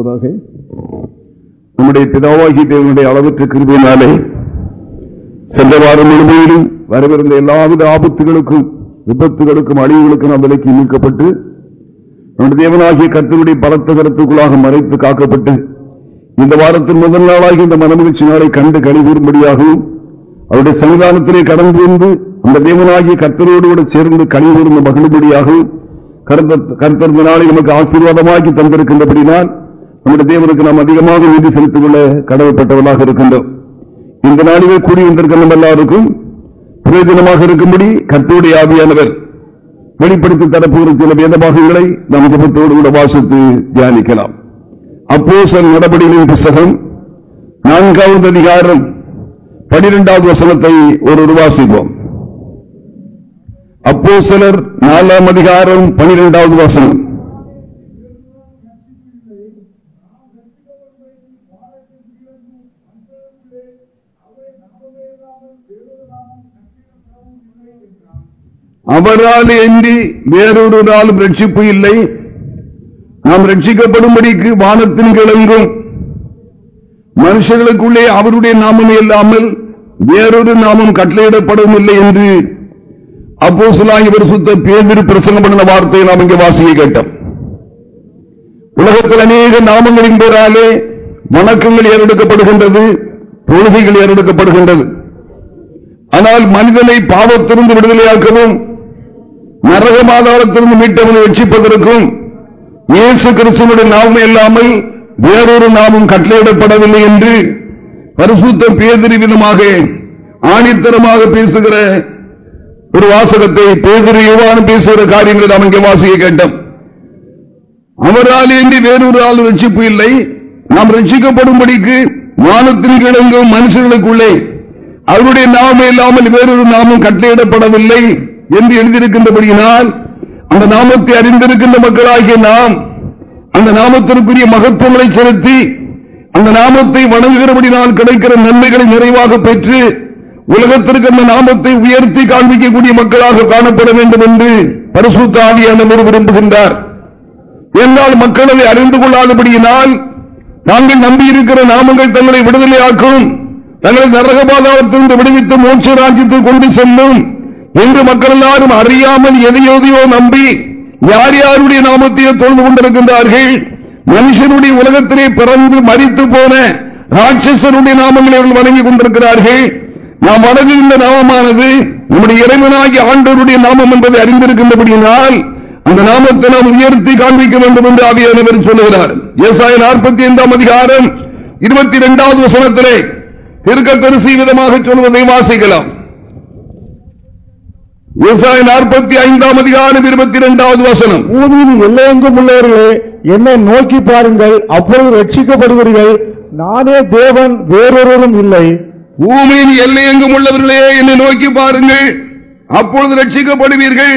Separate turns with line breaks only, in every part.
உண்டாவதாக நம்முடைய பிதாவாகி தேவனுடைய அளவற்ற கிருபினாலே சென்ற வாரம் முழுமையிலும் வரவிருந்த எல்லாவித ஆபத்துகளுக்கும் விபத்துகளுக்கும் அழிவுகளுக்கும் நாம் விலக்கி மீட்கப்பட்டு நம்முடைய தேவனாகிய கருத்தினுடைய பலத்த கருத்துக்குள்ளாக மறைத்து காக்கப்பட்டு இந்த வாரத்தின் முதல் நாளாகி இந்த மனமகிழ்ச்சி நாளை கண்டு கழிவுறும்படியாகவும் அவருடைய சன்னிதானத்திலே கடந்து வந்து அந்த தேவனாகிய கர்த்தரோடு கூட சேர்ந்து கழிவுறுந்த மகிழும்படியாகவும் கருத்திருந்த நாளை நமக்கு ஆசீர்வாதமாக்கி தந்திருக்கின்றபடினால் நம்முடைய தேவனுக்கு நாம் அதிகமாக நீதி செலுத்திக் கொள்ள கடவுப்பட்டவர்களாக இருக்கின்றோம். இந்த நாளிலே கூடி வந்திருக்க நம்ம எல்லாருக்கும் பிரயோஜனமாக இருக்கும்படி கத்தோடைய ஆவியானவர் வெளிப்படுத்தி தரப்புகிற சில வேத பாகங்களை நாம் ஜபத்தோடு கூட வாசித்து தியானிக்கலாம். அப்போ சில நடவடிக்கைகளின் புஸ்தகம் நான்காவது அதிகாரம் பனிரெண்டாவது வசனத்தை ஒரு வாசிப்போம். அப்போ சிலர் நாலாம் அதிகாரம் பனிரெண்டாவது வசனம். அவரால் இன்றி வேறொரு நாளும் ரட்சிப்பு இல்லை. நாம் ரட்சிக்கப்படும்படிக்கு வானத்தின் கிழங்கும் மனுஷர்களுக்குள்ளே அவருடைய நாமம் இல்லாமல் வேறொரு நாமம் கட்டளையிடப்படவும் இல்லை என்று அப்போ இவர் சுத்த பேர் பிரசங்கம் பண்ண வார்த்தையை நாம் இங்கே வாசிக்க கேட்டோம். உலகத்தில் அநேக நாமங்களின் பேராலே வணக்கங்கள் ஏறெடுக்கப்படுகின்றது தொழுகைகள் ஏறெடுக்கப்படுகின்றது. ஆனால் மனிதனை பாவத்திலிருந்து விடுதலையாக்கவும் நரக மாதாளத்திலிருந்து மீட்டவனை ரட்சிப்பதற்கும் இயேசு கிறிஸ்துவனுடைய நாமம் இல்லாமல் வேறொரு நாமும் கட்டளையிடப்படவில்லை என்று பரிசுத்த பேதிரி விதமாக ஆணித்தரமாக பேசுகிற ஒரு வாசகத்தை பேதிரி யுவான பேசுகிற காரியங்களை நாம் இங்கே வாசிக்க கேட்டோம். அவரால் இன்றி வேறொரு ஆள் ரட்சிப்பு இல்லை? நாம் ரட்சிக்கப்படும்படிக்கு வானத்தில் கிழங்கும் மனுஷர்களுக்குள்ளே அவருடைய நாமம் இல்லாமல் வேறொரு நாமும் கட்டளையிடப்படவில்லை. என்று எழுதியிருக்கின்றபடியினால் அந்த நாமத்தை அறிந்திருக்கின்ற மக்களாகிய நாம் அந்த நாமத்திற்குரிய மகத்துவங்களை செலுத்தி அந்த நாமத்தை வணங்குகிறபடினால் கிடைக்கிற நன்மைகளை நிறைவாக பெற்று உலகத்திற்கு அந்த நாமத்தை உயர்த்தி காண்பிக்கக்கூடிய மக்களாக காணப்பட வேண்டும் என்று பரிசுத்த ஆவியானவர் விரும்புகின்றார். என்றால் மக்களவை அறிந்து கொள்ளாதபடியினால் தாங்கள் நம்பியிருக்கிற நாமங்கள் தங்களை விடுதலையாக்கும் தங்களை நரகபாதாரத்திலிருந்து விடுவித்து மோட்ச ராஜ்யத்தில் கொண்டு செல்லும் என்று மக்கள் எல்லாரும் அறியாமல் எதையோதையோ நம்பி யார் யாருடைய நாமத்தையே தொழுது கொண்டிருக்கின்றார்கள்? மனுஷனுடைய உலகத்திலே பிறந்து மறித்து போன ராட்சசனுடைய நாமங்களை அவர்கள் வணங்கிக் கொண்டிருக்கிறார்கள். நாம் வணங்குகின்ற நாமமானது நம்முடைய இறைவனாகி ஆண்டோருடைய நாமம் என்பதை அறிந்திருக்கின்றபடியினால் அந்த நாமத்தை நாம் உயர்த்தி காண்பிக்க வேண்டும் என்று ஆவியானவர் சொல்லுகிறார். விவசாய நாற்பத்தி ஐந்தாம் அதிகாரம் இருபத்தி இரண்டாவது வசனத்திலே திருக்கத்தரிசி விதமாக சொல்வதை வாசிக்கலாம். விவசாய நாற்பத்தி ஐந்தாம் அதிகாரம் இருபத்தி இரண்டாவது வசனம்.
பூமியின் எல்லையெங்கும் உள்ளவர்களே என்னை நோக்கி பாருங்கள் அப்பொழுது ரட்சிக்கப்படுவீர்கள். நானே தேவன் வேறொருவரும் இல்லை.
பூமியின் எல்லையெங்கும் உள்ளவர்களே என்னை நோக்கி பாருங்கள் அப்பொழுது ரட்சிக்கப்படுவீர்கள்.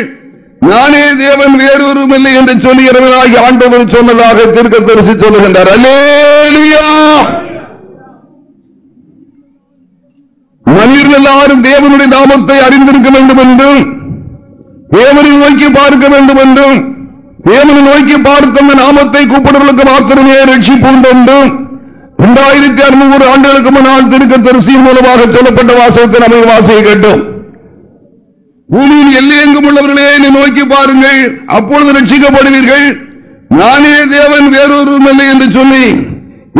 நானே தேவன் வேறொரும் இல்லை என்று சொல்லி இரவனாகி ஆண்டவர் சொன்னதாக திருக்க தரிசி சொல்லுகின்றார். அல்லேலியா! உயிர்கள் எல்லாரும் தேவனுடைய நாமத்தை அறிந்திருக்க வேண்டும் என்றும் தேவனை நோக்கி பார்க்க வேண்டும் என்றும் தேவனை நோக்கி பார்த்த நாமத்தை கூப்பிடுவதற்கு மாத்திரமே ரட்சிப்புண்டு என்றும் இரண்டாயிரத்தி அறுநூறு ஆண்டுகளுக்கு முன்னால் திருக்க தரிசியின் மூலமாக சொல்லப்பட்ட வாசகத்தை நம்ம வாசிக்க கேட்டோம். பூமியில் எல்லையெங்கும் உள்ளவர்களே என்னை நோக்கி பாருங்கள் அப்பொழுது ரட்சிக்கப்படுவீர்கள். நானே தேவன் வேறொரு இல்லை என்று சொல்லி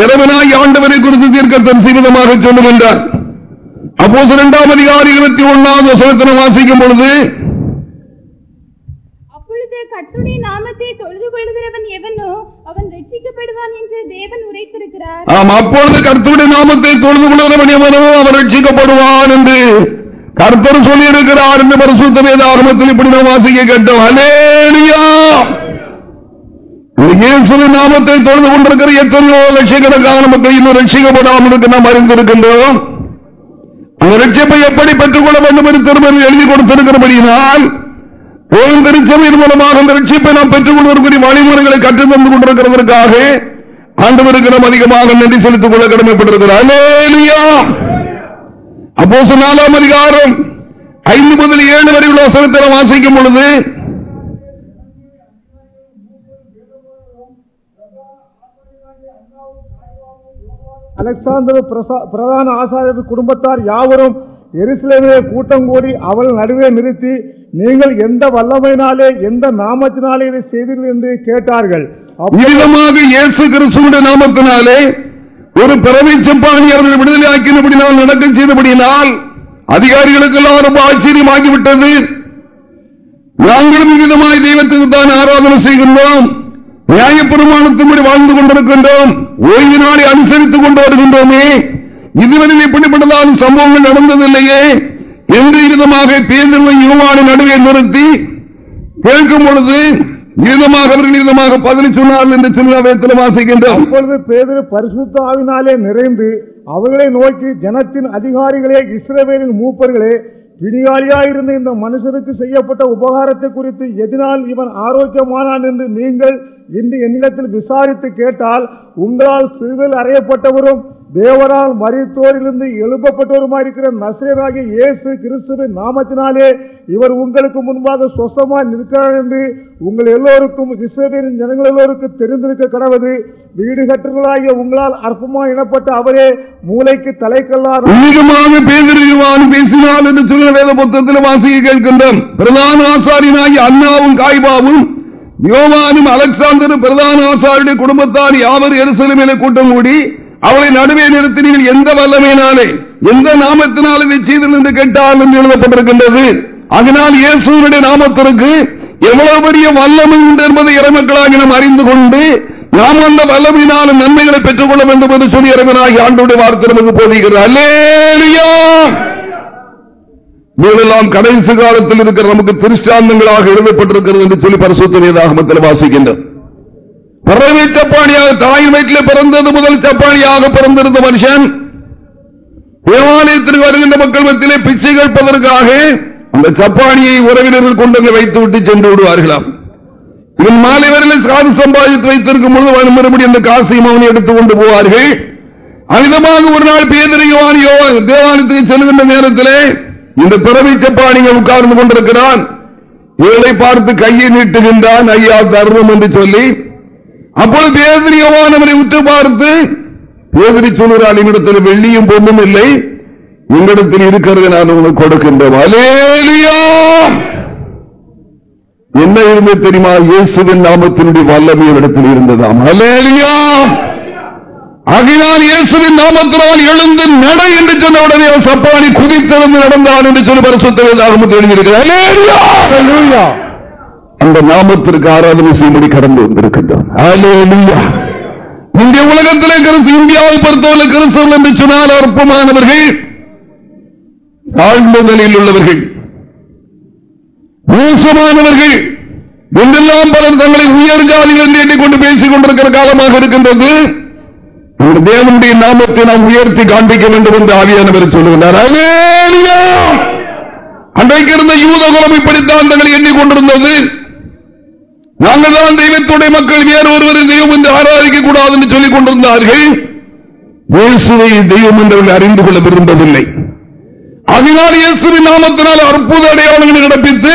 இறைவனாகி ஆண்டவரை குறித்து தீர்க்க தரிசி விதமாக சொல்லுகின்றார். அப்போ இரண்டாம் அதிகாரி இருபத்தி ஒன்னாவது வசனத்தினை வாசிக்கும் பொழுது
அப்பொழுது கத்துடைய நாமத்தை தொழுது கொள்கிறவன் எவனோ அவன் ரட்சிக்கப்படுவான் என்று தேவன் உரைத்திருக்கிறார்.
ஆம் அப்பொழுது கர்த்தருடைய நாமத்தை தொழுது கொள்கிறவன் எவனோ அவன் ரட்சிக்கப்படுவான் என்று கர்த்தர் சொல்லியிருக்கிறார் என்று பரிசுத்த வேதாகமத்தில். இப்படி நாம் வாசிக்க கேட்டோம். அலேலியா இயேசுவின் நாமத்தை தொழுது கொண்டிருக்கிற எத்தனையோ லட்சக்கணக்கான மக்கள் இன்னும் ரட்சிக்கப்படாமல் இருக்கு நாம் அறிந்திருக்கின்றோம். அந்த ரட்சிப்பை எப்படி பெற்றுக் கொள்ள வேண்டும் என்று திருமணம் எழுதி கொடுத்திருக்கிறபடியினால் ஓய்வு திருச்சபையின் மூலமாக அந்த ரட்சிப்பை நாம் பெற்றுக் கொள்வதற்குரிய வழிமுறைகளை கற்று தந்து கொண்டிருக்கிறதற்காக ஆண்டவருக்கு நாம் அதிகமாக நன்றி செலுத்திக் கொள்ள கடமைப்பட்டிருக்கிறார். அப்போ நாலாம் அதிகாரம் ஐந்து முதல் ஏழு வரை உள்ள வசனத்தை வாசிக்கும் பொழுது
அலெக்சாந்தர் பிரசா- பிரதான ஆசாரியர் குடும்பத்தார் யாவரும் எருசலேமிலே கூட்டம் கூடி அவள் நடுவே நிறுத்தி நீங்கள் எந்த வல்லமையினாலே எந்த நாமத்தினாலே இதை செய்தீர்கள் என்று கேட்டார்கள்.
இயேசு கிறிஸ்துவின் நாமத்தினாலே ஒரு பிறவை செப்பாணி அவர்கள் விடுதலை ஆக்கினபடினால் நடக்கம் செய்தபடியினால் அதிகாரிகளுக்கெல்லாம் ரொம்ப ஆச்சரியமாகிவிட்டது. நாங்களும் விதமாய் தெய்வத்துக்கு தான் ஆராதனை செய்கின்றோம். நியாயப்பிரமாணத்தின்படி வாழ்ந்து கொண்டிருக்கின்றோம். ஓய்வு நாளை அனுசரித்துக் கொண்டு வருகின்றோமே. இதுவரையில் இப்படிப்பட்டதாலும் சம்பவங்கள் நடந்ததில்லையே. என்று விதமாக பேதர்வை யுவானின் நடுவே நிறுத்தி கேட்கும் பொழுது விதமாக அவர்கள் விதமாக பதிலை சொன்னார்கள் என்று சிறுகாவேத்தில் வாசிக்கின்றோம்.
அப்பொழுது பேதுரு பரிசுத்த ஆவினாலே நிறைந்து அவர்களை நோக்கி ஜனத்தின் அதிகாரிகளே இஸ்ரவேலின் மூப்பர்களே பிடியாளியாயிருந்த இந்த மனுஷனுக்கு செய்யப்பட்ட உபகாரத்தை குறித்து எதனால் இவன் ஆரோக்கியமானான் என்று நீங்கள் இன்று என்னிடத்தில் விசாரித்து கேட்டால் உங்களால் சிறுவில் அறையப்பட்டவரும் தேவரால் மரித்தோரிலிருந்து எழுப்பப்பட்டவருமாயிருக்கிற நசரேராகிய இயேசு கிறிஸ்துவின் நாமத்தினாலே இவர் உங்களுக்கு முன்பாக சொசமாய் நிற்கிறார் என்று உங்கள் எல்லோருக்கும் இஸ்ரேலின் ஜனங்கள் எல்லோருக்கும் தெரிந்திருக்க கடவுது. வீடு கட்டுகளாகிய உங்களால் அற்பமாக எனப்பட்ட அவரே மூளைக்கு தலைக்கல்லார்.
அதிகமாக என்று சொல்ல வேத புத்தகத்தில் வாசிக்க கேட்கின்றோம். பிரதான ஆசாரியனாகி அண்ணாவும் காய்பாவும் யோவானும் அலெக்சாந்தரும் பிரதான ஆசாரியுடைய குடும்பத்தார் யாவர் எருசலமையில கூட்டம் கூடி அவளை நடுவே நிறுத்தி நீங்கள் எந்த வல்லமையினாலே எந்த நாமத்தினாலும் நிச்சயம் என்று கேட்டால் என்று எழுதப்பட்டிருக்கின்றது. அதனால் இயேசுடைய நாமத்திற்கு எவ்வளவு பெரிய வல்லமை உண்டு என்பதை இறைமக்களாக நாம் அறிந்து கொண்டு நாம் அந்த வல்லமையினாலும் நன்மைகளை பெற்றுக் கொள்ள வேண்டும் என்று சொல்லி இறைவனாகி ஆண்டோடைய வார்த்தை நமக்கு போதுகிறது அல்லேயா நீங்களெல்லாம் கடைசி காலத்தில் இருக்கிற நமக்கு திருஷ்டாந்தங்களாக எழுதப்பட்டிருக்கிறது என்று சொல்லி பரிசுத்த வேதாகமத்தில் வாசிக்கின்றோம். பறவை சப்பானியாக தாயின் வயிற்றில் பிறந்தது முதல் சப்பானியாக பிறந்திருந்த மனுஷன் தேவாலயத்திற்கு வருகின்ற மக்கள் மத்தியிலே பிச்சை கேட்பதற்காக அந்த சப்பானியை உறவினர்கள் கொண்டு வைத்து விட்டு சென்று விடுவார்களாம். இவன் மாலை வரையில் காசு சம்பாதித்து வைத்திருக்கும் பொழுது மறுபடியும் அந்த காசையும் அவனை எடுத்துக் கொண்டு போவார்கள். அமிதமாக ஒரு நாள் பேதறிவானியோ தேவாலயத்துக்கு செல்கின்ற நேரத்திலே இந்த பிறவை சப்பானிங்க உட்கார்ந்து கொண்டிருக்கிறான். இவளை பார்த்து கையை நீட்டுகின்றான். ஐயா தருணம் என்று சொல்லி. அப்பொழுது பேதறியவான் உற்று பார்த்து பேதறி சொல்கிறான் என்னிடத்தில் வெள்ளியும் பொண்ணும் இல்லை. உங்களிடத்தில் இருக்கிறது நான் உங்களுக்கு கொடுக்கின்றோம் அலேலியா என்ன இருந்தது தெரியுமா? இயேசுவின் நாமத்தினுடைய வல்லமை இடத்தில் இருந்ததாம். அலேலியா ஆகையால் இயேசுவின் நாமத்தினால் எழுந்து நட என்று சொன்ன உடனே அவன் சப்பானி குதித்தெழுந்து நடந்தான் என்று சொல்லி பரிசுத்தவேதாகமத்தில் எழுதியிருக்கிறார். அந்த நாமத்திற்கு ஆராதனை செய்யும்படி கடந்து வந்திருக்கின்றோம். இந்திய உலகத்திலே கிறிஸ்து இந்தியாவை பொறுத்தவரை கிறிஸ்தவர்கள் என்று சொன்னால் அற்பமானவர்கள் தாழ்ந்த நிலையில் உள்ளவர்கள் மோசமானவர்கள் என்றெல்லாம் பலர் தங்களை உயர் ஜாதிகள் என்று எண்ணிக்கொண்டு பேசிக் கொண்டிருக்கிற காலமாக இருக்கின்றது. தேவனுடைய நாமத்தை நாம் உயர்த்தி காண்பிக்க வேண்டும் என்று ஆவியானவர் சொல்லுகிறார் அன்றைக்கு இருந்த யூத குலம் இப்படித்தான் தங்களை எண்ணிக்கொண்டிருந்தது. நாங்கள் தான் தெய்வத்துடைய மக்கள் வேறு ஒருவரை தெய்வம் என்று ஆராதிக்க கூடாது என்று சொல்லிக் கொண்டிருந்தார்கள். இயேசுவை தெய்வம் என்றவர்கள் அறிந்து கொள்ள விரும்பவில்லை. அதனால் இயேசுவின் நாமத்தினால் அற்புத அடையாளங்களை நடப்பித்து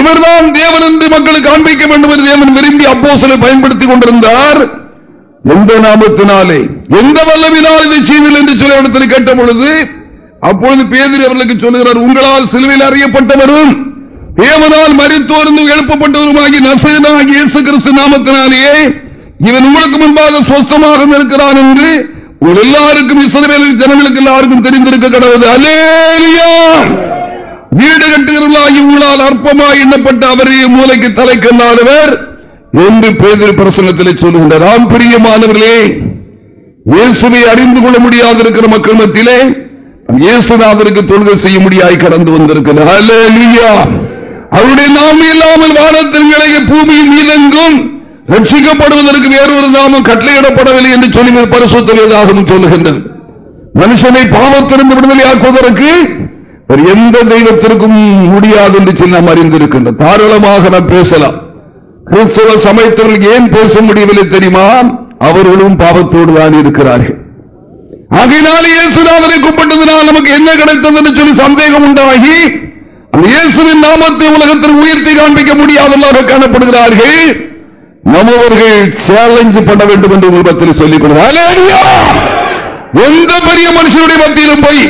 இவர்தான் தேவன் என்று மக்களுக்கு காண்பிக்க வேண்டும் என்று தேவன் விரும்பி அப்போ பயன்படுத்திக் கொண்டிருந்தார். எந்த நாமத்தினாலே எந்த வல்லவினால் இதை செய்வீர்கள் என்று சொல்ல இடத்தில் கேட்ட பொழுது அப்பொழுது பேதிரி அவர்களுக்கு சொல்லுகிறார் உங்களால் சிலுவையில் அறியப்பட்டவரும் தேவனால் மறித்தோர்ந்து எழுப்பப்பட்டவருமாகி நசனாகி இயேசு கிறிஸ்து நாமத்தினாலேயே இவன் உங்களுக்கு முன்பாக சொஸ்தமாக இருக்கிறான் என்று உங்கள் எல்லாருக்கும் இசைவேலின் ஜனங்களுக்கு எல்லாருக்கும் தெரிந்திருக்க கடவுது அலேலியா வீடு கட்டுகிறவர்களாகி உங்களால் அற்பமாய் எண்ணப்பட்ட அவரே மூளைக்கு தலைக்கல்லாதவர் என்று பேதர் பிரசங்கத்தில் சொல்லுகின்றார் ஆம் பிரியமானவர்களே இயேசுவை அறிந்து கொள்ள முடியாது இருக்கிற மக்கள் மத்தியிலே இயேசுநாதருக்கு தொழுகை செய்ய முடியாய் கடந்து வந்திருக்கிறார். அவருடைய நாமம் இல்லாமல் வானத்தின் நிலைய பூமியின் மீதெங்கும் ரட்சிக்கப்படுவதற்கு வேறொரு நாமம் கட்டளையிடப்படவில்லை என்று சொல்லி பரிசுத்த வேதாகவும் சொல்லுகின்றது. மனுஷனை பாவத்திலிருந்து விடுதலையாக்குவதற்கு எந்த தெய்வத்திற்கும் முடியாது என்று சொல்லி நாம் அறிந்திருக்கின்றோம். தாராளமாக நாம் பேசலாம். கிறிஸ்தவ சமயத்தவர்கள் ஏன் பேச முடியவில்லை தெரியுமா? அவர்களும் பாவத்தோடு தான் இருக்கிறார்கள். ஆகையினால் இயேசுநாதனை கூப்பிட்டதனால் நமக்கு என்ன கிடைத்தது என்று சொல்லி சந்தேகம் உண்டாகி இயேசுவின் நாமத்தை உலகத்தில் உயர்த்தி காண்பிக்க முடியாதவர்களாக காணப்படுகிறார்கள். நம்மவர்கள் சேலஞ்சு பண்ண வேண்டும் என்று உங்கள் சொல்லிக் கொடுக்கிறார் எந்த பெரிய மனுஷனுடைய மத்தியிலும் போய்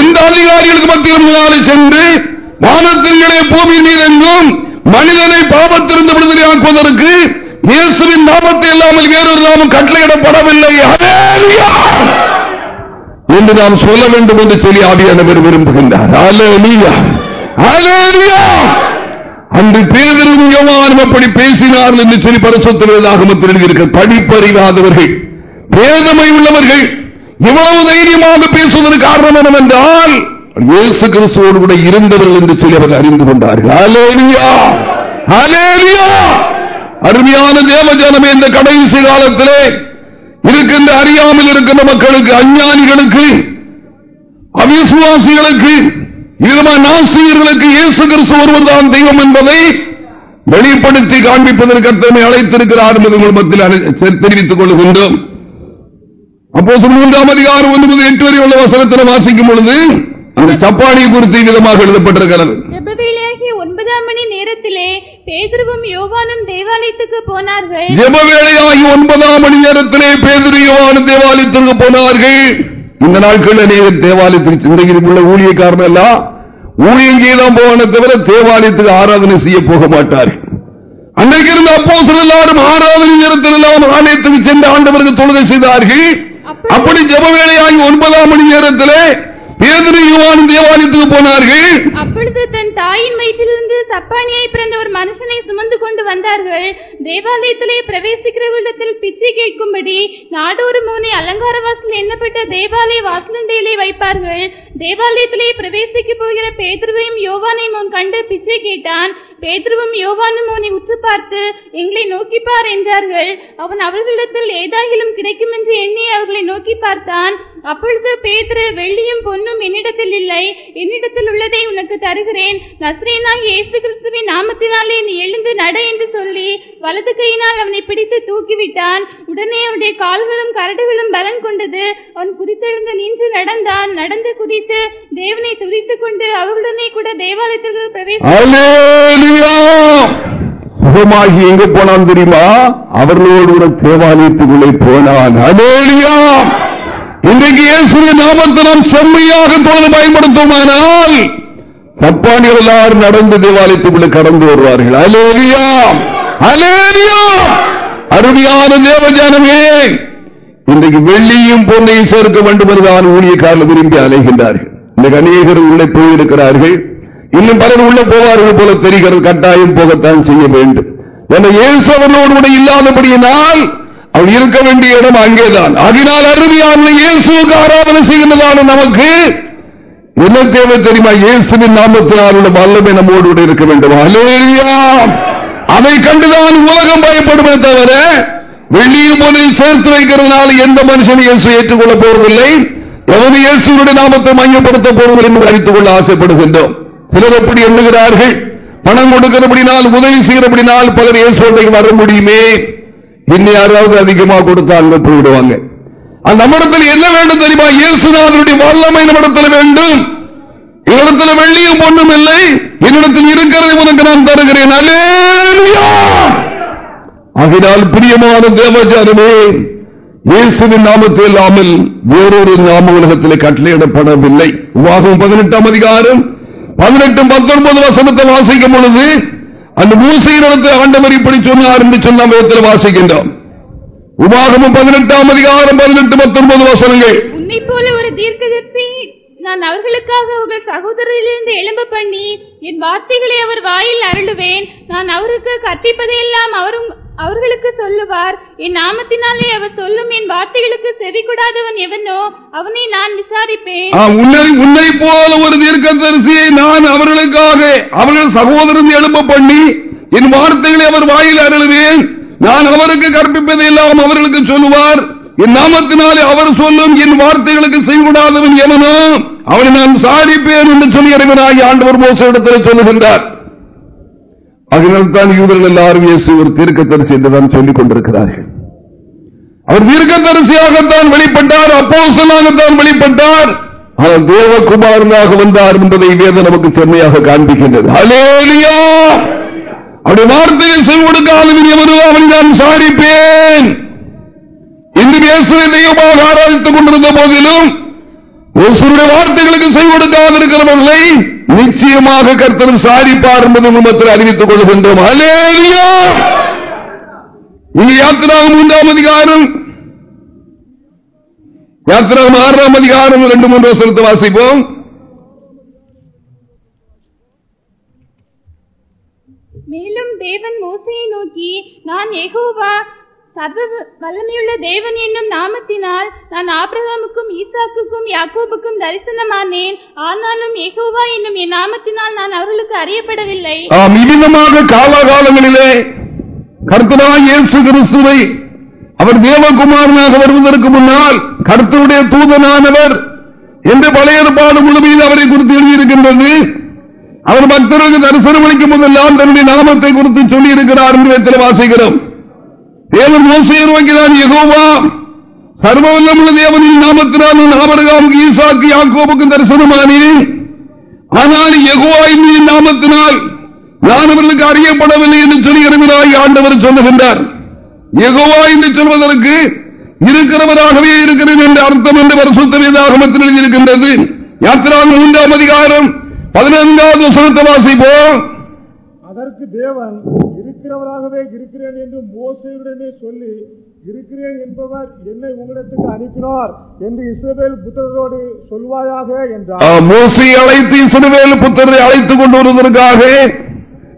எந்த அதிகாரிகளுக்கு மத்தியிலும் முன்னாலே சென்று வானத்தின்களே பூமி மீது எங்கும் மனிதனை பாவத்திலிருந்து விடுதலை ஆக்குவதற்கு இயேசுவின் நாமத்தை இல்லாமல் வேறொரு நாமம் கட்டளையிடப்படவில்லை. என்று நாம் சொல்ல வேண்டும் என்று சொல்லி ஆவியானவர் விரும்புகின்றார். அன்று பேரும் யோவானும் அப்படி பேசினார்கள் என்று சொல்லி பரிசுத்தவேதாகமத்தில் எழுதியிருக்க படிப்பறிவாதவர்கள் வேதமை உள்ளவர்கள் இவ்வளவு தைரியமாக பேசுவதற்கு காரணம் என்னவென்றால் இயேசு கிறிஸ்துவோடு கூட இருந்தவர்கள் என்று சொல்லி அவர்கள் அறிந்து கொண்டார்கள். அருமையான தேவஜனமே இந்த கடைசி காலத்திலே இருக்கின்ற அறியாமல் இருக்கின்ற மக்களுக்கு அஞ்ஞானிகளுக்கு அவிசுவாசிகளுக்கு நாசிரியர்களுக்கு இயேசு கிறிஸ்து ஒருவர் தான் தெய்வம் என்பதை வெளிப்படுத்தி காண்பிப்பதற்கு அத்தனை அழைத்திருக்கிறார் என்பது உங்கள் மத்தியில் தெரிவித்துக் கொள்கின்றோம். அப்போ மூன்றாம் அதிகாரம் ஒன்று முதல் எட்டு வரை உள்ள வசனத்தில் வாசிக்கும் பொழுது அந்த சப்பானி குறித்து விதமாக எழுதப்பட்டிருக்கிறது.
ஜெபவேளையாகிய ஒன்பதாம் மணி நேரத்திலே பேதுருவும் யோவானும் தேவாலயத்துக்கு போனார்கள்.
ஜெபவேளையாகி ஒன்பதாம் மணி நேரத்திலே பேதுரு யோவானும் தேவாலயத்திற்கு போனார்கள். இந்த நாட்கள் அநேகர் தேவாலயத்துக்கு சிந்தையில் உள்ள ஊழியக்காரன் எல்லாம் ஊழியம் செய்தான் போவான தவிர தேவாலயத்துக்கு ஆராதனை செய்ய போக மாட்டார்கள் அன்றைக்கு இருந்த அப்போ எல்லாரும் ஆராதனை நேரத்தில் எல்லாம் ஆலயத்துக்கு சென்று ஆண்டவருக்கு தொழுகை செய்தார்கள். அப்படி ஜப வேலையாகி ஒன்பதாம் மணி நேரத்திலே பேதனை தேவாலயத்துக்கு போனார்கள்.
அப்பொழுது தன் தாயின் வயிற்றிலிருந்து சப்பானியை பிறந்த ஒரு மனுஷனை சுமந்து கொண்டு வந்தார்கள். தேவாலயத்திலே பிரவேசிக்கிறவர்களிடத்தில் பிச்சை கேட்கும்படி நாடோறு மோனை அலங்கார வாசல் எண்ணப்பட்ட தேவாலய வாசலண்டையிலே வைப்பார்கள். தேவாலயத்திலே பிரவேசிக்க போகிற பேதர்வையும் யோவானையும் அவன் கண்டு பிச்சை கேட்டான். பேதுருவும் யோவானும் அவனை உற்று பார்த்து எங்களை நோக்கிப்பார் என்றார்கள். அவன் அவர்களிடத்தில் ஏதாகிலும் கிடைக்கும் என்று எண்ணி அவர்களை நோக்கி பார்த்தான். அப்பொழுது பேதுரு வெள்ளியும் பொன்னும் என்னிடத்தில் இல்லை. என்னிடத்தில் உள்ளதை உனக்கு தருகிறேன். நஸ்ரீனாக இயேசு கிறிஸ்துவின் நாமத்தினாலே நீ எழுந்து நட என்று சொல்லி வலது கையினால் அவனை பிடித்து தூக்கிவிட்டான். உடனே அவனுடைய கால்களும் கரடுகளும் பலன் கொண்டது. அவன் குதித்தெழுந்து நின்று நடந்தான். நடந்து குதித்து தேவனை துதித்துக் கொண்டு அவர்களுடனே கூட தேவாலயத்திற்கு பிரவேச
சுகமாகி எங்க போனான் தெரியுமா? அவர்களோடு கூட தேவாலயத்துக்குள்ளே போனான். அலேலியா இன்றைக்கு இயேசுடைய நாமத்தை நாம் செம்மையாக தொடர்ந்து பயன்படுத்துமானால் சப்பானிகள் எல்லாரும் நடந்து தேவாலயத்துக்குள்ளே கடந்து வருவார்கள். அலேலியா அலேலியா அருமையான தேவஜானமே! இன்றைக்கு வெள்ளியும் பொன்னையும் சேர்க்க வேண்டும் என்றுதான் ஊழியக்காரர்கள் விரும்பி அலைகின்றார்கள். இன்றைக்கு அநேகர் உள்ளே போயிருக்கிறார்கள். இன்னும் பலர் உள்ள போவார்கள் போல தெரிகிறது கட்டாயம் போகத்தான் செய்ய வேண்டும். என இயேசு அவர்களோடு கூட இல்லாதபடியினால் அவன் இருக்க வேண்டிய இடம் அங்கேதான். அதனால் அருமையான இயேசுக்கு ஆராதனை செய்கின்றதான நமக்கு என்ன தேவை தெரியுமா? இயேசுவின் நாமத்தினால் உள்ள வல்லமை நம்மோடு கூட இருக்க வேண்டும். அதை கண்டுதான் உலகம் பயப்படுமே தவிர வெள்ளியில் போதை சேர்த்து வைக்கிறதுனால எந்த மனுஷன் இயேசு ஏற்றுக்கொள்ளப் போவதில்லை. எவனு இயேசுடைய நாமத்தை மையப்படுத்த போவதில்லை என்று அறித்துக் கொள்ள ஆசைப்படுகின்றோம். சிலர் எப்படி எண்ணுகிறார்கள்? பணம் கொடுக்கிறபடினால் உதவி செய்கிறபடினால் பலர் இயேசுடைய வர முடியுமே? இன்னும் யாராவது அதிகமாக கொடுத்தா அங்க அந்த நம்மிடத்தில் என்ன வேண்டும் தெரியுமா? இயேசுநாதனுடைய வல்லமை நம்மிடத்தில் வேண்டும். என்னிடத்தில் வெள்ளியும் பொண்ணும் இல்லை. என்னிடத்தில் இருக்கிறதை உனக்கு நான் தருகிறேன். ஆகினால் பிரியமான தேவச்சாரமே இயேசுவின் நாமத்தில் இல்லாமல் வேறொரு நாம உலகத்தில் கட்டளையிடப்படவில்லை. உவாகும் பதினெட்டாம் அதிகாரம் பதினெட்டு பத்தொன்பது வசனத்தை வாசிக்கும் பொழுது அந்த மூசையினிடத்தை ஆண்டவர் இப்படி சொன்னார் என்று சொன்ன விதத்தில் வாசிக்கின்றோம். உபாகமும் பதினெட்டாம் அதிகாரம் பதினெட்டு பத்தொன்பது வசனங்கள்.
உன்னை போல ஒரு தீர்க்கதரிசி நான் அவர்களுக்காக உங்கள் சகோதரிலிருந்து எழும்ப பண்ணி என் வார்த்தைகளை அவர் வாயில் அருளுவேன். நான் அவருக்கு கற்பிப்பதையெல்லாம் அவரும் அவர்களுக்கு சொல்லுவார். என் நாமத்தினாலே அவர் சொல்லும் என் வார்த்தைகளுக்கு செவி கூடாதவன் எவனோ அவனை நான் விசாரிப்பேன்.
உன்னை உன்னை போல ஒரு தீர்க்கதரிசியை நான் அவர்களுக்காக அவர்கள் சகோதரன் எழுப்ப பண்ணி என் வார்த்தைகளை அவர் வாயில் அருளுவேன். நான் அவருக்கு கற்பிப்பதை எல்லாம் அவர்களுக்கு சொல்லுவார். என் நாமத்தினாலே அவர் சொல்லும் என் வார்த்தைகளுக்கு செய்யக்கூடாதவன் எவனோ அவனை நான் சாரிப்பேன் என்று சொல்லி இறைவனாகி ஆண்டவர் மோச இடத்தில் சொல்லுகின்றார். அதனால்தான் யூதர்கள் எல்லாரும் இயேசு ஒரு தீர்க்கத்தரிசி என்றுதான் சொல்லிக் கொண்டிருக்கிறார்கள். அவர் தீர்க்கத்தரிசியாகத்தான் வெளிப்பட்டார் அப்போசலாகத்தான் வெளிப்பட்டார். ஆனால் தேவகுமாரனாக வந்தார் என்பதை வேதம் நமக்கு செம்மையாக காண்பிக்கின்றது. அலேலியா அவருடைய வார்த்தையை செவி கொடுக்காதவன் அவனை நான் சாரிப்பேன் இன்று இயேசுவை தெய்வமாக ஆராதித்துக் கொண்டிருந்த போதிலும் ஒருவருடைய வார்த்தைகளுக்கு செய் கொடுக்காதிருக்கிறவர்களை நிச்சயமாக கர்த்தர் சாரிப்பார் என்பது குடும்பத்தில் அறிவித்துக் கொள்கின்றோம். அலேலியா யாத்திராக மூன்றாம் அதிகாரம். யாத்திராவும் ஆறாம் அதிகாரம் ரெண்டு மூன்று வருஷத்தை வாசிப்போம்.
மேலும் தேவன் மோசையை நோக்கி நான் எகோவா சர்வ வல்லமையுள்ள தேவன் என்னும் நாமத்தினால் நான் ஆபிரகாமுக்கும் ஈசாக்குக்கும் யாக்கோபுக்கும் தரிசனமானேன். ஆனாலும் எகோவா என்னும் என் நாமத்தினால் நான் அவர்களுக்கு அறியப்படவில்லை.
ஆம் காலகாலங்களிலே காலாகாலங்களிலே கர்த்தராய் இயேசு கிறிஸ்துவை அவர் தேவகுமாரனாக வருவதற்கு முன்னால் கர்த்தருடைய தூதனானவர் என்று பழைய ஏற்பாடு முழுமையில் அவரை குறித்து எழுதியிருக்கின்றது. அவர் பக்தர்களுக்கு தரிசனம் அளிக்கும் போதெல்லாம் தன்னுடைய நாமத்தை குறித்து சொல்லியிருக்கிறார் என்று வாசிக்கிறோம். தேவன் மோசையை நோக்கிதான் யெகோவா. சர்வவல்லமுள்ள தேவனின் நாமத்தினால் நான் ஆபரகாமுக்கு ஈசாக்கு யாக்கோபுக்கும் தரிசனமானேன். ஆனால் எகோவா இன்னின் நாமத்தினால் நான் அவர்களுக்கு அறியப்படவில்லை என்று சொல்லுகிறவராய் ஆண்டவர் சொல்லுகின்றார். எகோவா என்று சொல்வதற்கு இருக்கிறவராகவே இருக்கிறேன் என்ற அர்த்தம் என்று பரிசுத்த வேதாகமத்தில் எழுதியிருக்கின்றது. யாத்திரா மூன்றாம் அதிகாரம் பதினைந்தாவது வசனத்தை வாசிப்போம்.
அதற்கு தேவன் இருக்கிறவராகவே இருக்கிறேன் என்று மோசையுடனே சொல்லி இருக்கிறேன் என்பவர் என்னை உங்களிடத்துக்கு அனுப்பினார் என்று இஸ்ரேல் புத்தரோடு சொல்வாயாக என்றார்.
ஆ, மோசையை அழைத்து இஸ்ரவேல் புத்தரை அழைத்துக் கொண்டு வருவதற்காக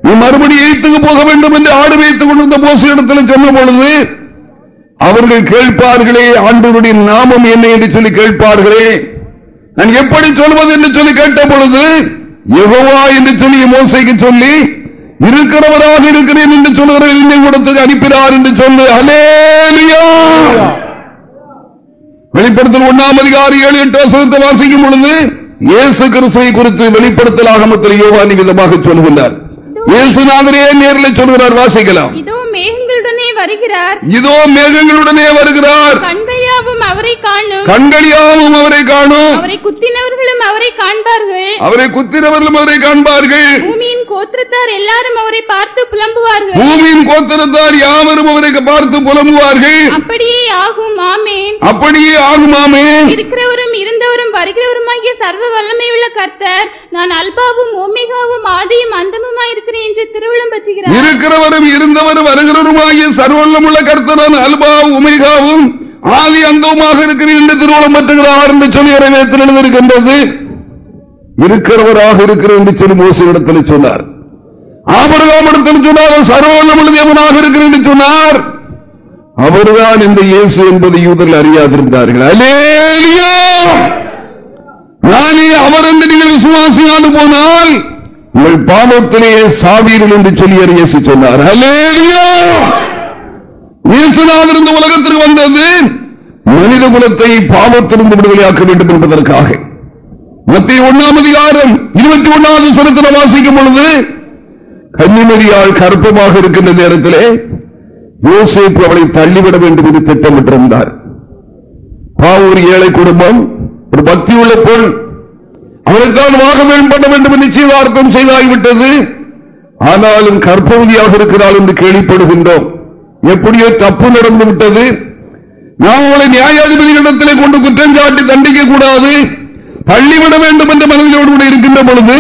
நீ மறுபடியும் எய்த்துக்கு போக வேண்டும் என்று ஆடு வைத்துக் கொண்டிருந்த மோசை இடத்துல சொன்ன பொழுது அவர்கள் கேட்பார்களே ஆண்டவருடைய நாமம் என்ன என்று சொல்லி கேட்பார்களே. நான் எப்படி சொல்வது என்று சொல்லி கேட்ட பொழுது எவ்வளவா என்று சொல்லி மோசைக்கு சொல்லி இருக்கிறவராக இருக்கிறேன் என்று என்னை கூடத்துக்கு அனுப்பினார் என்று சொல்லு. அலேலியா வெளிப்படுத்தல் ஒன்னாம் அதிகாரி ஏழு எட்டு வசனத்தை வாசிக்கும் பொழுது இயேசு கிறிஸ்துவை குறித்து வெளிப்படுத்தல் ஆகமத்தில் யோவானி விதமாக சொல்கின்றார் இயேசுநாதரே நேரில் சொல்கிறார் வாசிக்கலாம்.
இதோ மேகங்களுடனே வருகிறார்.
இதோ மேகங்களுடனே வருகிறார்.
அவரை காணும்.
கண்களியாவும் அவரை காணும்.
அவரை குத்தினவர்களும் அவரை காண்பார்கள்.
அவரை குத்தினவர்களும் அவரை காண்பார்கள்.
பூமியின் கோத்திரத்தார் எல்லாரும் அவரை பார்த்து புலம்புவார்கள்.
பூமியின் கோத்தரத்தார் யாவரும் அவரை பார்த்து புலம்புவார்கள்.
அப்படியே ஆகும். ஆமேன்.
அப்படியே ஆகுமாமே
இருக்கிறவரும் இருந்தவரும் வருகிறவருமாகிய சர்வ வல்லமையுள்ள கர்த்தர் நான் அல்பாவும் ஓமேகாவும் ஆதியும் அந்தமுமாய் இருக்கிறேன் என்று திருவிழம் பற்றுகிறார்.
இருக்கிறவரும் இருந்தவரும் வருகிறவருமாகிய சர்வல்லமுள்ள கர்த்தரான அல்பா உமைகாவும் ஆதி அந்தமாக இருக்கிறேன் என்று திருமணம் பற்றுகிறார் என்று சொல்லி இறைவேத்தில் எழுதியிருக்கின்றது. இருக்கிறவராக இருக்கிறேன் என்று சொல்லி மோசி இடத்தில் சொன்னார். ஆபரகாம் இடத்தில் சொன்னார் சர்வல்லமுள்ள தேவனாக இருக்கிறேன் என்று சொன்னார். அவர்தான் இந்த இயேசு என்பதை யூதர்கள் அறியாதிருந்தார்கள். அலேலியா நானே அவர் என்று நீங்கள் விசுவாசியாண்டு போனால் உங்கள் பாவத்திலேயே சாவீர்கள் என்று சொல்லி இயேசு சொன்னார். அல்லேலூயா! இயேசுநாதர் இந்த உலகத்திற்கு வந்தது மனித குலத்தை பாவத்திலிருந்து விடுதலையாக்க வேண்டும் என்பதற்காக. மத்திய ஒன்னாம் அதிகாரம் இருபத்தி ஒன்னாவது சரத்தில் வாசிக்கும் பொழுது கன்னிமரியால் கற்பமாக இருக்கின்ற நேரத்திலே யோசிப்பு அவளை தள்ளிவிட வேண்டும் என்று திட்டமிட்டிருந்தார். பாவூர் ஏழை குடும்பம் ஒரு பக்தியுள்ள பெண் அவளைத்தான் வாக மேம்பட வேண்டும் நிச்சயதார்த்தம் செய்தாகிவிட்டது ஆனாலும் கற்பகுதியாக இருக்கிறாள் என்று கேள்விப்படுகின்றோம். எப்படியோ தப்பு நடந்து விட்டது. நாம் அவளை நியாயாதிபதிகளிடத்திலே கொண்டு குற்றம் சாட்டி தண்டிக்க கூடாது தள்ளிவிட வேண்டும் என்ற மனதிலோடு கூட இருக்கின்ற பொழுது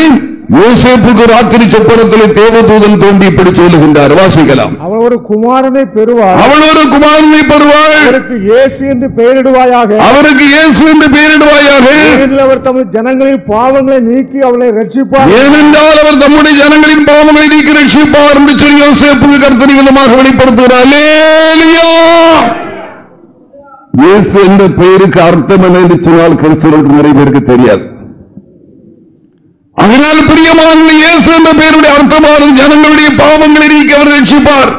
யோசேப்புக்கு ராத்திரி சொப்பனத்தில் தேவதூதன் தோண்டி இப்படி சொல்லுகின்றார். வாசிக்கலாம்.
அவள் ஒரு குமாரனை பெறுவார்
அவள் ஒரு குமாரனை பெறுவாள்.
அவருக்கு இயேசு என்று பெயரிடுவாயாக.
அவருக்கு இயேசு என்று பெயரிடுவாயாக.
அவர் தமது ஜனங்களின் பாவங்களை நீக்கி அவளை ரட்சிப்பார்.
ஏனென்றால் அவர் தம்முடைய ஜனங்களின் பாவங்களை நீக்கி ரட்சிப்பார் என்று சொல்லி யோசேப்புக்கு கருத்தனை விதமாக வெளிப்படுத்துகிறார்! இயேசு என்ற பெயருக்கு அர்த்தம் என்ன என்று சொன்னால் கிறிஸ்தவர்களுக்கு நிறைய பேருக்கு தெரியாது. அதனால் பிரியமான இயேசு என்ற பெயருடைய அர்த்தமான ஜனங்களுடைய பாவங்களை நீக்கி அவர் ரட்சிப்பார்.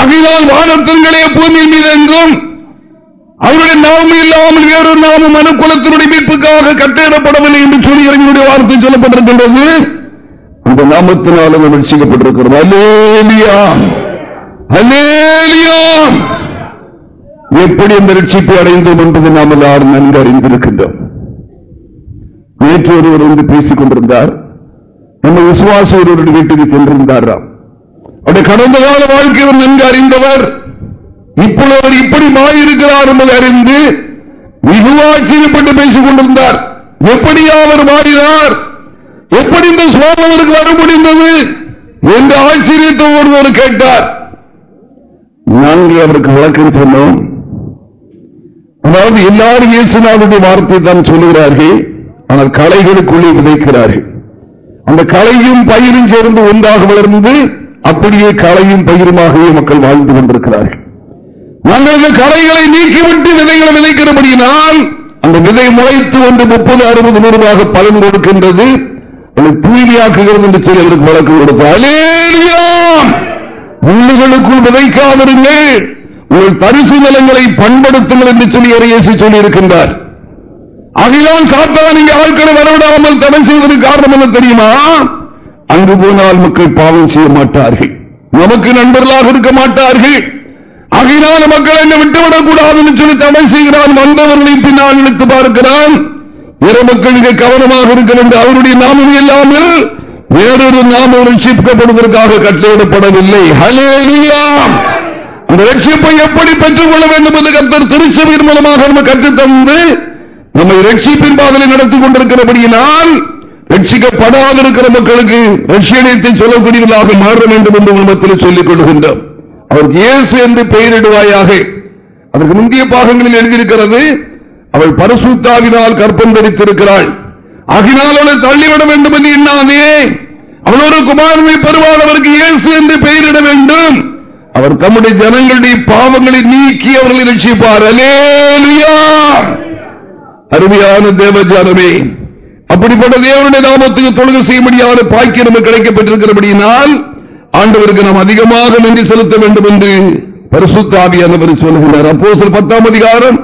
அகிலால் வானத்தின்களே பூமி மீது என்றும் அவருடைய நாமம் இல்லாமல் வேறொரு நாமம் மனுக்குலத்தினுடைய மீட்புக்காக கட்டிடப்படவில்லை என்று சொல்லி இறைவனுடைய வார்த்தை சொல்லப்பட்டிருக்கின்றது. அந்த நாமத்தினால் அவர் ரட்சிக்கப்பட்டிருக்கிறது அல்லேலியா! அலேலியா எப்படி அந்த ரட்சிப்பை அடைந்தோம் என்பதை நாம் எல்லாரும் நன்கு அறிந்திருக்கின்றோம். நேற்று ஒருவர் வந்து பேசிக் கொண்டிருந்தார் நம்ம விசுவாச ஒருவருடைய வீட்டுக்கு சென்றிருந்தாராம் அவருடைய கடந்த கால வாழ்க்கை அவர் நன்கு அறிந்தவர். இப்பொழுது அவர் இப்படி மாறியிருக்கிறார் என்பதை அறிந்து மிகவும் ஆச்சரியப்பட்டு பேசிக் கொண்டிருந்தார் எப்படியா அவர் மாறினார்? எப்படி இந்த சோழம் வர முடிந்தது? என்று ஆச்சரியத்தோடு ஒரு கேட்டார். நாங்கள் அவருக்கு விளக்கம் சொன்னோம். அதாவது எல்லாரும் இயேசுநாதனுடைய வார்த்தை தான் சொல்லுகிறார்கள். ஆனால் கலைகளுக்குள்ளே விதைக்கிறார்கள். அந்த கலையும் பயிரும் சேர்ந்து ஒன்றாக வளர்ந்து அப்படியே கலையும் பயிருமாகவே மக்கள் வாழ்ந்து கொண்டிருக்கிறார்கள். நாங்கள் இந்த களைகளை நீக்கிவிட்டு விதைகளை விதைக்கிறபடியினால் அந்த விதை முளைத்து வந்து முப்பது அறுபது நூறுபாக பலன் கொடுக்கின்றது. தூய்மையாக்குகிறது என்று சொல்லி அவருக்கு வழக்கு கொடுத்தார் முள்ளுகளுக்குள் விதைக்காதிருங்கள். உங்கள் பரிசு நிலங்களை பண்படுத்துங்கள் என்று சொல்லி இறையேசி சொல்லியிருக்கின்றார். அதைதான் சாத்தான் இங்கே ஆட்களை வரவிடாமல் தடை செய்வது காரணம் என்ன தெரியுமா? அங்கு போனால் மக்கள் பாவம் செய்ய மாட்டார்கள். நமக்கு நண்பர்களாக இருக்க மாட்டார்கள். ஆகையினால் மக்கள் என்ன விட்டுவிடக் கூடாதுன்னு சொல்லி தடை செய்கிறான் வந்தவர்களை பின்னால் இழுத்து பார்க்கிறான். பிற இங்கே கவனமாக இருக்க வேண்டும். அவருடைய நாமம் இல்லாமல் வேறொரு நாமம் ரட்சிக்கப்படுவதற்காக கட்டளையிடப்படவில்லை. ஹலேலியா அந்த ரட்சிப்பை எப்படி பெற்றுக் கொள்ள வேண்டும் என்று கத்தர் திருச்சபையின் மூலமாக நம்ம கற்றுத்தந்து ரட்சிப்பின் பாதலை நடத்திக் கொண்டிருக்கிறபடியினால் ரட்சிக்கப்படாதிருக்கிற மக்களுக்கு ரட்சியத்தை சொல்லக்கூடியவர்களாக மாற வேண்டும் என்று உண்மத்தில் சொல்லிக் கொள்கின்றோம். அவருக்கு இயேசு என்று பெயரிடுவாயாக அதற்கு முந்தைய பாகங்களில் எழுதியிருக்கிறது அவள் பரசுத்தாவினால் கற்பம் தரித்திருக்கிறாள். ஆகினால் அவளை தள்ளிவிட வேண்டும் என்று எண்ணாதே. அவள் ஒரு குமாரனை பெறுவாள் அவருக்கு இயேசு என்று பெயரிட வேண்டும். அவர் தம்முடைய ஜனங்களுடைய பாவங்களை நீக்கி அவர்களை ரட்சிப்பார். அலேலியா அருமையான தேவஜானமே அப்படிப்பட்ட தேவனுடைய நாமத்துக்கு தொழுகை செய்ய முடியாத நமக்கு கிடைக்கப்பட்டிருக்கிறபடியினால் ஆண்டவருக்கு நாம் அதிகமாக நன்றி செலுத்த வேண்டும் என்று பரிசுத்தாவியானவர் சொல்லுகிறார் அப்போ பத்தாம் அதிகாரம்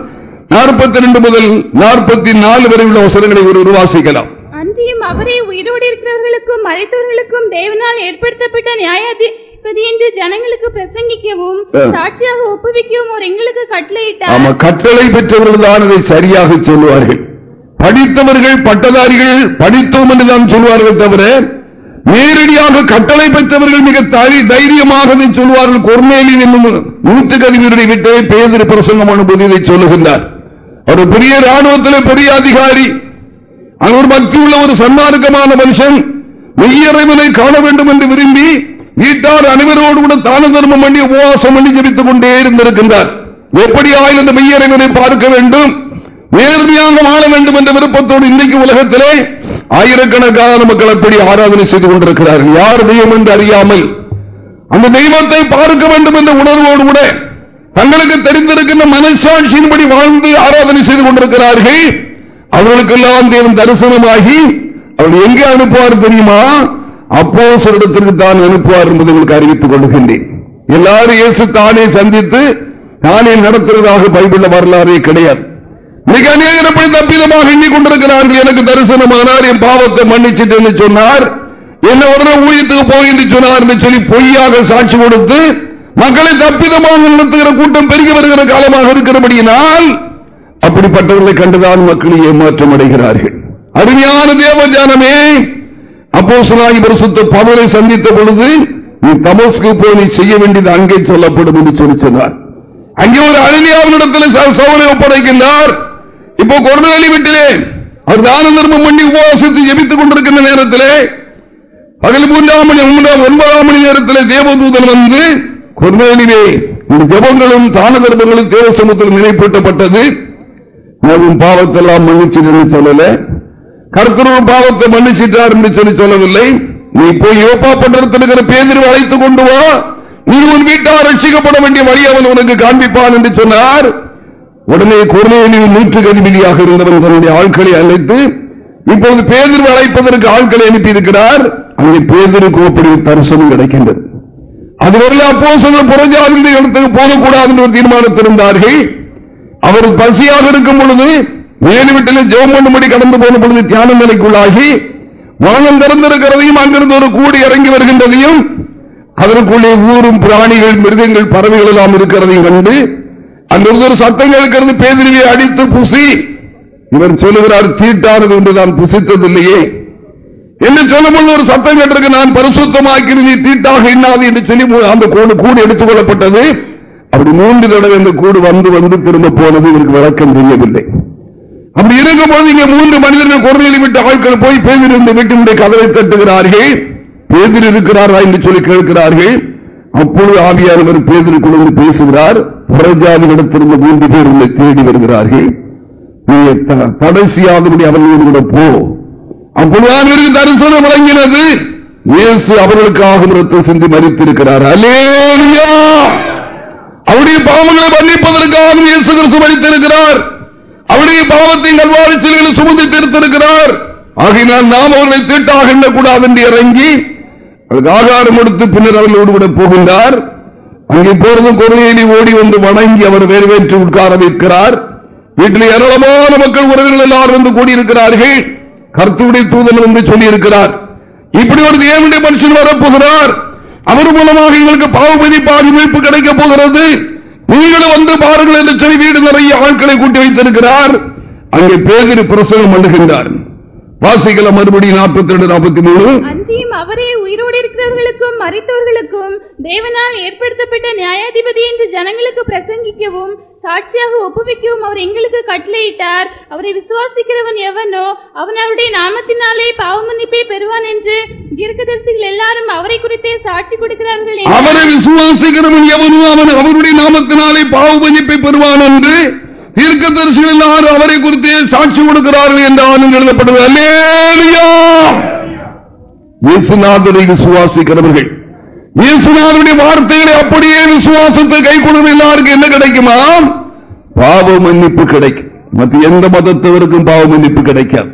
நாற்பத்தி ரெண்டு முதல் நாற்பத்தி நாலு வரை உள்ள வசனங்களை ஒரு உருவாசிக்கலாம்.
அன்றியும் அவரே உயிரோடு இருக்கிறவர்களுக்கும் மறைத்தவர்களுக்கும் தேவனால் ஏற்படுத்தப்பட்ட நியாயாதிபதி என்று ஜனங்களுக்கு பிரசங்கிக்கவும். சாட்சியாக ஒப்புவிக்கவும் அவர் எங்களுக்கு கட்டளையிட்டார்.
ஆமா கட்டளை பெற்றவர்கள் தான் அதை சரியாக சொல்லுவார்கள். படித்தவர்கள் பட்டதாரிகள் படித்தோம் என்று தான் சொல்வார்கள் தவிர நேரடியாக கட்டளை பெற்றவர்கள் மிக தைரியமாக சொல்வார்கள். கொர்மேலி என்னும் நூற்றுக்கதிவருடைய விட்டே பேதர் பிரசங்கம் அனுபவம் இதை சொல்லுகின்றார். ஒரு பெரிய ராணுவத்திலே பெரிய அதிகாரி. அவர் பக்தி உள்ள ஒரு சன்மார்க்கமான மனுஷன். மெய்யறைவனை காண வேண்டும் என்று விரும்பி வீட்டார் அனைவரோடு கூட தான தர்மம் பண்ணி உபவாசம் பண்ணி ஜபித்துக் கொண்டே இருந்திருக்கின்றார். எப்படி ஆயில் அந்த மெய்யறைவனை பார்க்க வேண்டும். நேர்மையாக வாழ வேண்டும் என்ற விருப்பத்தோடு இன்றைக்கு உலகத்திலே ஆயிரக்கணக்கான மக்கள் அப்படி ஆராதனை செய்து கொண்டிருக்கிறார்கள். யார் தெய்வம் என்று அறியாமல் அந்த தெய்வத்தை பார்க்க வேண்டும் என்ற உணர்வோடு கூட தங்களுக்கு தெரிந்திருக்கின்ற மனசாட்சியின்படி வாழ்ந்து ஆராதனை செய்து கொண்டிருக்கிறார்கள். அவர்களுக்கெல்லாம் தேவன் தரிசனமாகி அவர் எங்கே அனுப்புவார் தெரியுமா? அப்போ இடத்திற்கு தான் அனுப்புவார் என்பதை உங்களுக்கு அறிவித்துக் கொள்கின்றேன். எல்லாரும் இயேசு தானே சந்தித்து தானே நடத்துவதாக பைபிள் வரலாறே கிடையாது. மிக அநேகர் அப்படி தப்பிதமாக எண்ணிக்கொண்டிருக்கிறார்கள் எனக்கு தரிசனமானார் என் பாவத்தை மன்னிச்சிட்டு என்று சொன்னார். என்ன உடனே ஊழியத்துக்கு போய் என்று சொன்னார் என்று சொல்லி பொய்யாக சாட்சி கொடுத்து மக்களை தப்பிதமாக நடத்துகிற கூட்டம் பெருகி வருகிற காலமாக இருக்கிறபடியினால் அப்படிப்பட்டவர்களை கண்டுதான் மக்கள் ஏமாற்றம் அடைகிறார்கள். அருமையான தேவஜானமே அப்போ பரிசுத்த பவுலை சந்தித்த பொழுது நீ தமஸ்கு போய் நீ செய்ய வேண்டியது அங்கே சொல்லப்படும் என்று சொல்லி சொன்னார். அங்கே ஒரு அழியாவினிடத்தில் சவனை ஒப்படைக்கின்றார். இப்போ கொரோனாலி வீட்டிலே அவர் தான தர்மம் பண்ணி உபவாசித்து ஜெபித்துக் கொண்டிருக்கின்ற நேரத்திலே பகல் மூன்றாம் மணி மூன்றாம் ஒன்பதாம் மணி நேரத்தில் தேவதூதன் வந்து கொரோனாலிலே இந்த ஜபங்களும் தான தர்மங்களும் தேவ சமூகத்தில் நினைப்பூட்டப்பட்டது உன் பாவத்தெல்லாம் மன்னிச்சு சொல்லல. கருத்தரும் பாவத்தை மன்னிச்சிட்டார் என்று சொல்லி சொல்லவில்லை. நீ போய் யோப்பா பண்றத்திருக்கிற பேதிரு அழைத்துக் கொண்டு வா. நீ உன் வீட்டால் ரட்சிக்கப்பட வேண்டிய வழி அவன் உனக்கு காண்பிப்பான் என்று சொன்னார். உடனே கொரோனையில் நூற்றுக்கு அதிபதியாக இருந்தவன் தன்னுடைய ஆட்களை அழைத்து இப்பொழுது பேதிரு அழைப்பதற்கு ஆட்களை அனுப்பியிருக்கிறார். அங்கே பேதிருக்கு அப்படி தரிசனம் கிடைக்கின்றது. அதுவரை அப்போ சில புறஜாதி இடத்துக்கு போகக்கூடாது என்று ஒரு தீர்மானித்திருந்தார்கள் அவர் பசியாக இருக்கும் பொழுது மேலு வீட்டில் ஜெவம் பண்ணும்படி கடந்து போன பொழுது தியான நிலைக்குள்ளாகி வானம் திறந்திருக்கிறதையும் அங்கிருந்து ஒரு கூடி இறங்கி வருகின்றதையும் அதற்குள்ளே ஊரும் பிராணிகள் மிருகங்கள் பறவைகள் எல்லாம் இருக்கிறதையும் கண்டு அங்கிருந்து ஒரு சத்தம் கேட்கிறது பேதிரியை அடித்து புசி இவர் சொல்லுகிறார் தீட்டானது என்று நான் புசித்ததில்லையே. என்று சொல்லும்போது ஒரு சத்தம் கேட்டிருக்கு நான் பரிசுத்தமாக்கி நீ தீட்டாக இன்னாது என்று சொல்லி அந்த கூடு கூடு எடுத்துக் கொள்ளப்பட்டது அப்படி மூன்று தடவை அந்த கூடு வந்து வந்து திரும்ப போனது இவருக்கு விளக்கம் தெரியவில்லை. அப்படி இருக்கும்போது இங்கே மூன்று மனிதர்கள் குரலில் விட்டு ஆட்கள் போய் பேதில் இருந்து வீட்டினுடைய கதவை தட்டுகிறார்கள். பேதில் இருக்கிறாரா என்று சொல்லி கேட்கிறார்கள். அப்பொழுது ஆவியானவர் பேதிலுக்குள் வந்து பேசுகிறார். புறஜாதிகளிடத்திலிருந்து மூன்று பேர் உங்களை தேடி வருகிறார்கள். நீ தடை செய்யாதபடி அவர்களோடு கூட போ. அப்பொழுதுதான் இவருக்கு தரிசனம் வழங்கினது இயேசு அவர்களுக்காக ரத்தம் சென்று மறித்திருக்கிறார். அலேலியா அவருடைய பாவங்களை மன்னிப்பதற்காக இயேசு கிறிஸ்து மறித்திருக்கிறார். அவருடைய பாவத்தை நல்வாரி சிலைகளை சுமந்து தீர்த்திருக்கிறார். ஆகையினால் நாம் அவர்களை தீட்டாக எண்ணக்கூடாது என்று இறங்கி அவருக்கு ஆகாரம் எடுத்து பின்னர் அவர்களோடு கூட போகின்றார் அங்கே போறது கொள்கையிலே ஓடி வந்து வணங்கி அவர் வேறுவேற்று உட்கார வைக்கிறார் வீட்டில் ஏராளமான மக்கள் உறவினர்கள் எல்லாரும் வந்து கூடியிருக்கிறார்கள். கருத்துடைய தூதன் வந்து சொல்லியிருக்கிறார். இப்படி ஒரு தேவனுடைய மனுஷன் வரப்போகிறார். அவர் மூலமாக எங்களுக்கு பாவபதி பாதி கிடைக்கப் போகிறது. நீங்களும் வந்து பாருங்கள் என்று சொல்லி வீடு நிறைய ஆட்களை கூட்டி வைத்திருக்கிறார். அங்கே பேதிரி பிரசவம் பண்ணுகின்றார். வாசிக்கல மறுபடியும் நாற்பத்தி ரெண்டு நாற்பத்தி மூணு
அன்றியும் அவரே உயிரோடு இருக்கிறவர்களுக்கும் மறித்தவர்களுக்கும் தேவனால் ஏற்படுத்தப்பட்ட நியாயாதிபதி என்று ஜனங்களுக்கு பிரசங்கிக்கவும் சாட்சியாக ஒப்புவிக்கவும் அவர் எங்களுக்கு கட்டளையிட்டார். அவரை விசுவாசிக்கிறவன் எவனோ அவன் அவருடைய நாமத்தினாலே பாவமன்னிப்பை பெறுவான் என்று தீர்க்கதரிசிகள் எல்லாரும் அவரை குறித்தே சாட்சி கொடுக்கிறார்கள்
அவரை விசுவாசிக்கிறவன் எவனோ அவன் அவருடைய நாமத்தினாலே பாவ மன்னிப்பை பெறுவான் என்று தீர்க்க தரிசிகள் எல்லாரும் அவரை குறித்து சாட்சி கொடுக்கிறார்கள் என்று ஆனந்த் எழுதப்படுவது. அல்லேலியா! இயேசுநாதரை விசுவாசிக்கிறவர்கள். இயேசுநாதருடைய வார்த்தைகளை அப்படியே விசுவாசத்தை கை கொள்ளும் எல்லாருக்கும் என்ன கிடைக்குமா? பாவ மன்னிப்பு கிடைக்கும். மற்ற எந்த மதத்தவருக்கும் பாவ மன்னிப்பு கிடைக்காது.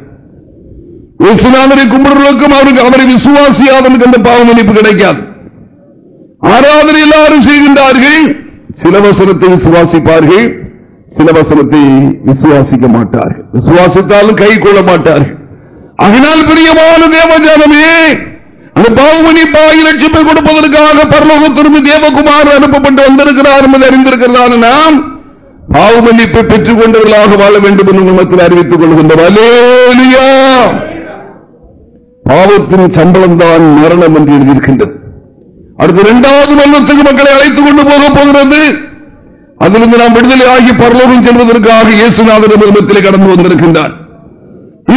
இயேசுநாதனை கும்பிடுவதற்கும் அவருக்கு அவரை விசுவாசியாதவனுக்கு அந்த பாவ மன்னிப்பு கிடைக்காது. ஆராதனை எல்லாரும் செய்கின்றார்கள். சில வசனத்தை விசுவாசிப்பார்கள். சில வசனத்தை விசுவாசிக்க மாட்டார்கள். விசுவாசித்தாலும் கை கொள்ள மாட்டார்கள். அதனால் பிரியமான தேவஜானமே அந்த பாவமணிப்பாகி லட்சத்தை கொடுப்பதற்காக பரலோகத்திற்கு தேவகுமார் அனுப்பப்பட்டு வந்திருக்கிறார் என்பதை அறிந்திருக்கிறதான நாம் பாவமன்னிப்பை பெற்றுக் கொண்டவர்களாக வாழ வேண்டும் என்று நிமிடத்தில் அறிவித்துக் கொள்கின்ற பாவத்தின் சம்பளம் தான் மரணம் என்று எழுதியிருக்கின்றது. அடுத்த இரண்டாவது மரணத்துக்கு மக்களை அழைத்துக் கொண்டு போக போகிறது. அதிலிருந்து நாம் விடுதலை ஆகி பரலோகம் செல்வதற்காக இயேசுநாதர் மருமத்தில் கடந்து வந்திருக்கின்றார்.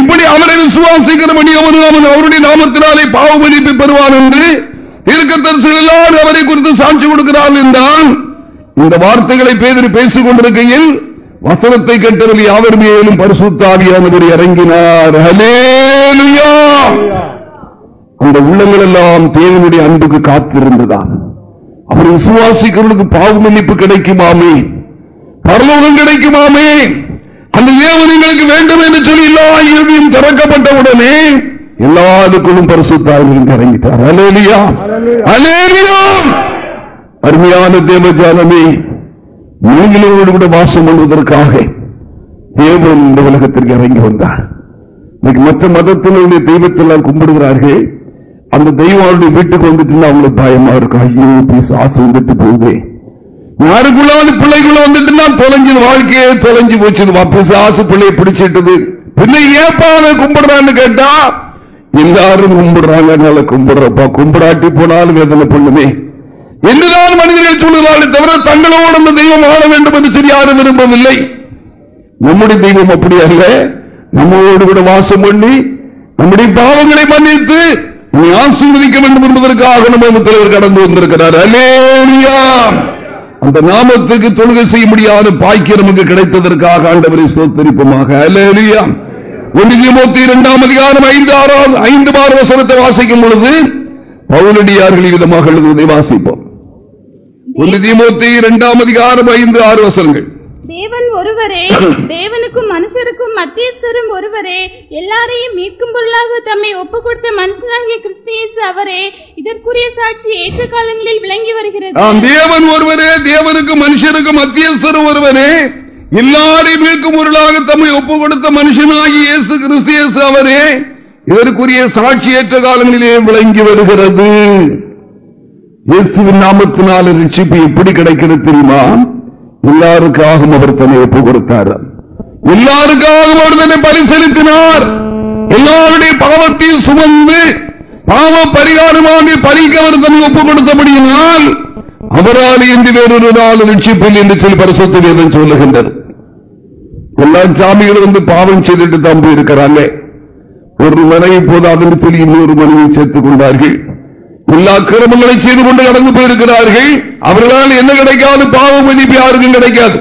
இப்படி அவரை விசுவாசிக்கிறபடி அவரு அவன் அவருடைய நாமத்தினாலே பாவ மதிப்பு பெறுவான் என்று தீர்க்கத்தரசர்கள் எல்லாரும் அவரை குறித்து சாட்சி கொடுக்கிறார் என்றால் இந்த வார்த்தைகளை பேதர் பேசிக் கொண்டிருக்கையில் வசனத்தை கெட்டவர் யாவர் மேலும் பரிசுத்தாவியானவர் இறங்கினார். அந்த உள்ளங்கள் எல்லாம் தேவனுடைய அன்புக்கு காத்திருந்ததான் அவர் விசுவாசிக்கிறவர்களுக்கு பாவ மன்னிப்பு கிடைக்குமாமே? பரலோகம் கிடைக்குமாமே? அந்த தேவன் எங்களுக்கு வேண்டும் என்று சொல்லி எல்லா இறுதியும் திறக்கப்பட்ட உடனே எல்லாருக்குள்ளும் பரிசுத்தாவிலும் இறங்கிட்டார். அலேலியா அலேலியா அருமையான தேவஜானமே நீங்களோடு கூட வாசம் பண்ணுவதற்காக தேவன் இந்த உலகத்திற்கு இறங்கி வந்தார். இன்னைக்கு மற்ற மதத்தினுடைய தெய்வத்தெல்லாம் கும்பிடுகிறார்கள். அந்த தெய்வாளுடைய வீட்டுக்கு வந்துட்டு அவங்களுக்கு பயமா இருக்கும். ஐயோ பிசாசு வந்துட்டு போகுது. யாருக்குள்ளாவது பிள்ளைக்குள்ள வந்துட்டுன்னா தொலைஞ்சு வாழ்க்கையே தொலைஞ்சு போச்சு பிசாசு பிள்ளையை பிடிச்சிட்டது. பின்ன ஏப்பா அவன் கும்பிடுறான்னு கேட்டா எல்லாரும் கும்பிடுறாங்க அதனால கும்பிடுறப்பா. கும்பிடாட்டி போனாலும் வேதனை பண்ணுமே. என்றுதான் மனிதர்கள் சொல்லுகிறார்கள் தவிர தங்களோடு அந்த தெய்வம் ஆட வேண்டும் என்று சொல்லி யாரும் விரும்பவில்லை. நம்முடைய தெய்வம் அப்படி அல்ல. நம்மோடு கூட வாசம் பண்ணி நம்முடைய பாவங்களை மன்னித்து நீ ஆசீர்வதிக்க வேண்டும் என்பதற்காக நம்ம தலைவர் கடந்து வந்திருக்கிறார். அலேலியா அந்த நாமத்துக்கு தொழுகை செய்ய முடியாத பாக்கியம் நமக்கு கிடைத்ததற்காக ஆண்டவரை சோத்தரிப்பமாக. அலேலியா ஒன்றியமூர்த்தி இரண்டாம் அதிகாரம் ஐந்து ஆறாம் ஐந்து பார வசனத்தை வாசிக்கும் பொழுது பவுலடியார்கள் விதமாக எழுதுவதை வாசிப்போம். ஒன்று தீமூர்த்தி இரண்டாம் அதிகாரம் ஐந்து ஆறு வசனங்கள்.
தேவன் ஒருவரே தேவனுக்கும் மனுஷருக்கும் மத்தியஸ்தரும் ஒருவரே எல்லாரையும் மீட்கும் பொருளாக தம்மை ஒப்பு கொடுத்த மனுஷனாகிய கிறிஸ்தியேசு அவரே இதற்குரிய சாட்சி ஏற்ற காலங்களில் விளங்கி வருகிறது.
தேவன் ஒருவரே தேவனுக்கு மனுஷருக்கு மத்தியஸ்தரும் ஒருவரே எல்லாரையும் மீட்கும் பொருளாக தம்மை ஒப்பு கொடுத்த மனுஷனாகி இயேசு கிறிஸ்தியேசு அவரே இதற்குரிய சாட்சி ஏற்ற காலங்களிலே விளங்கி வருகிறது. இயேசுவின் நாமத்தினால ரட்சிப்பு எப்படி கிடைக்கிறது தெரியுமா? எல்லாருக்காகவும் அவர் தன்னை ஒப்பு கொடுத்தார் எல்லாருக்காகவும் அவர் தன்னை பரிசெலுத்தினார். எல்லாருடைய பாவத்தையும் சுமந்து பாவ பரிகாரமாக பலிக்க அவர் தன்னை ஒப்புக் கொடுத்தபடியினால் அவரால் இன்று வேறொரு நாள் ரட்சிப்பில் என்று சொல்லி பரிசுத்த வேதம் சொல்லுகின்றது. எல்லா சாமிகளும் வந்து பாவம் செய்துட்டு தான் போயிருக்கிறாங்க. ஒரு மனைவி போதாதுன்னு சொல்லி இன்னொரு மனைவி சேர்த்துக் கொண்டார்கள். எல்லா செய்து கொண்டு கடந்து போயிருக்கிறார்கள். அவர்களால் என்ன கிடைக்காது? பாவம் மன்னிப்பு யாருக்கும் கிடைக்காது.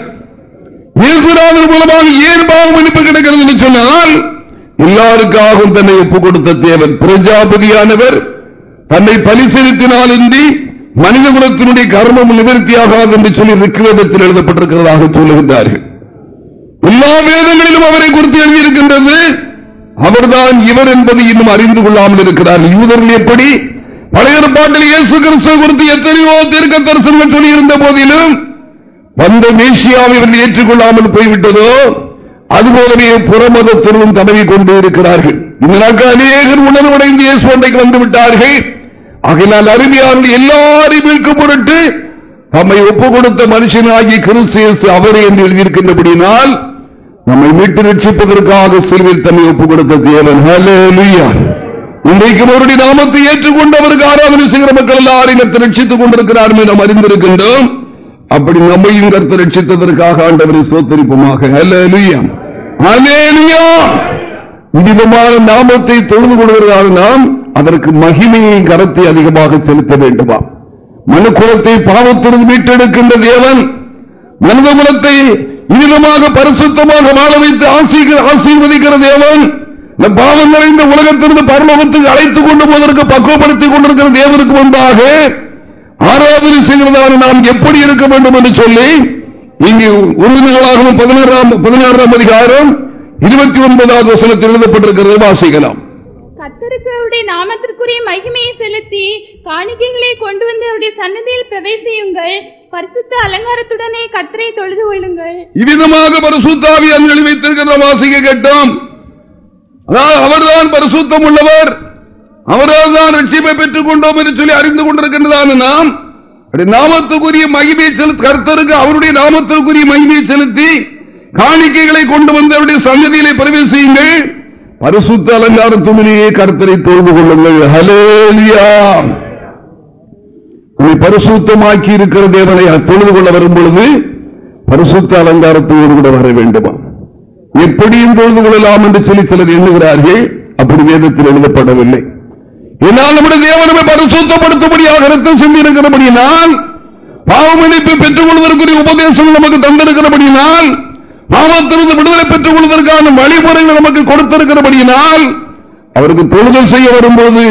இயேசுராமன் மூலமாக ஏன் பாவம் மன்னிப்பு கிடைக்கிறது என்று சொன்னால் எல்லாருக்காகவும் தன்னை ஒப்புக் கொடுத்த தேவன் பிரஜாபதியானவர் தன்னை பலி செலுத்தினாலின்றி மனித குலத்தினுடைய கர்மம் நிவர்த்தியாகாது என்று சொல்லி ரிக்வேதத்தில் எழுதப்பட்டிருக்கிறதாக சொல்லுகின்றார்கள். எல்லா வேதங்களிலும் அவரை குறித்து எழுதியிருக்கின்றது. அவர்தான் இவர் என்பதை இன்னும் அறிந்து கொள்ளாமல் இருக்கிறார்கள். யூதர்கள் எப்படி? பழைய பாட்டில் இயேசு கிறிஸ்துவ குறித்து எத்தனையோ தீர்க்க தரிசனங்கள் சொல்லியிருந்த போதிலும் வந்த மேசியாவை இவர்கள் ஏற்றுக்கொள்ளாமல் போய்விட்டதோ அதுபோலவே புறமதத்திலும் தடவி கொண்டு இருக்கிறார்கள். இந்த நாட்கள் அநேகர் உணர்வடைந்து இயேசு அன்றைக்கு வந்து விட்டார்கள். ஆகையினால் அருமையான எல்லாரையும் மீட்கும் பொருட்டு தம்மை ஒப்புக் கொடுத்த மனுஷனாகி கிறிஸ்து அவரே என்று எழுதியிருக்கின்றபடினால் நம்மை மீட்டு ரட்சிப்பதற்காக சிலுவில் தம்மை ஒப்புக் கொடுத்த தேவன் இன்றைக்கு அவருடைய நாமத்தை ஏற்றுக்கொண்டு அவருக்கு ஆராதனை செய்கிற மக்கள் எல்லாரையும் ரட்சித்துக் கொண்டிருக்கிறார் நாம் அறிந்திருக்கின்றோம். அப்படி நம்மையும் கருத்து ரட்சித்ததற்காக ஆண்டவரை சோத்தரிப்புமாக இனிதமான நாமத்தை தொழுது கொள்வதால் நாம் அதற்கு மகிமையை கரத்தை அதிகமாக செலுத்த வேண்டுமா? மனுக்குலத்தை பாவத்திலிருந்து மீட்டெடுக்கின்ற தேவன் மனித குலத்தை இனிதமாக பரிசுத்தமாக வாழ வைத்து ஆசீர்வதிக்கிற தேவன் இந்த பாவம் நிறைந்த உலகத்திலிருந்து பரலோகத்துக்கு அழைத்துக் கொண்டு போவதற்கு பக்குவப்படுத்திக் கொண்டிருக்கிற தேவனுக்கு முன்பாக ஆராதனை செய்கிறதான நாம் எப்படி இருக்க வேண்டும் என்று சொல்லி இங்கு உறுதினர்களாகவும் பதினாறாம் பதினாறாம் அதிகாரம் இருபத்தி ஒன்பதாவது வசனத்தில் எழுதப்பட்டிருக்கிறது வாசிக்கலாம்.
கத்தருக்கு அவருடைய நாமத்திற்குரிய மகிமையை செலுத்தி காணிக்கைகளை கொண்டு வந்து அவருடைய சன்னதியில் பிரவேசியுங்கள். பரிசுத்த அலங்காரத்துடனே கத்தரை தொழுது கொள்ளுங்கள்.
இவ்விதமாக பரிசுத்தாவி அஞ்சலி வைத்திருக்கிற வாசிக்க கேட்டோம். அதாவது அவர்தான் பரிசுத்தம் உள்ளவர் அவரால் தான் ரட்சிப்பை பெற்றுக் கொண்டோம் என்று சொல்லி அறிந்து கொண்டிருக்கின்றதான நாம். நாமத்துக்குரிய மகிமையை செலுத்தி கர்த்தருக்கு அவருடைய நாமத்திற்குரிய மகிமையை செலுத்தி காணிக்கைகளை கொண்டு வந்து அவருடைய சங்கதியிலே பிரவேசியுங்கள். பரிசுத்த அலங்காரத்துமிலேயே கர்த்தரை தோல்வு கொள்ளுங்கள். ஹலேலியா பரிசுத்தமாக்கி இருக்கிற தேவனை தொழுது கொள்ள வரும் பொழுது பரிசுத்த அலங்காரத்தோடு கூட வர வேண்டுமா? எப்படியும் பொழுது கொள்ளலாம் என்று சொல்லி சிலர் எண்ணுகிறார்கள். அப்படி வேதத்தில் எழுதப்படவில்லை. என்னால் நம்முடைய தேவனமை பரிசுத்தப்படுத்தும்படியாக ரத்தம் சென்றிருக்கிறபடியினால் பாவமளிப்பு பெற்றுக் கொள்வதற்குரிய உபதேசம் நமக்கு தந்திருக்கிறபடியினால் பாவத்திலிருந்து விடுதலை பெற்றுக் கொள்வதற்கான வழிமுறைகள் நமக்கு கொடுத்திருக்கிறபடியினால் அவருக்கு தொழுதல் செய்ய வரும்போது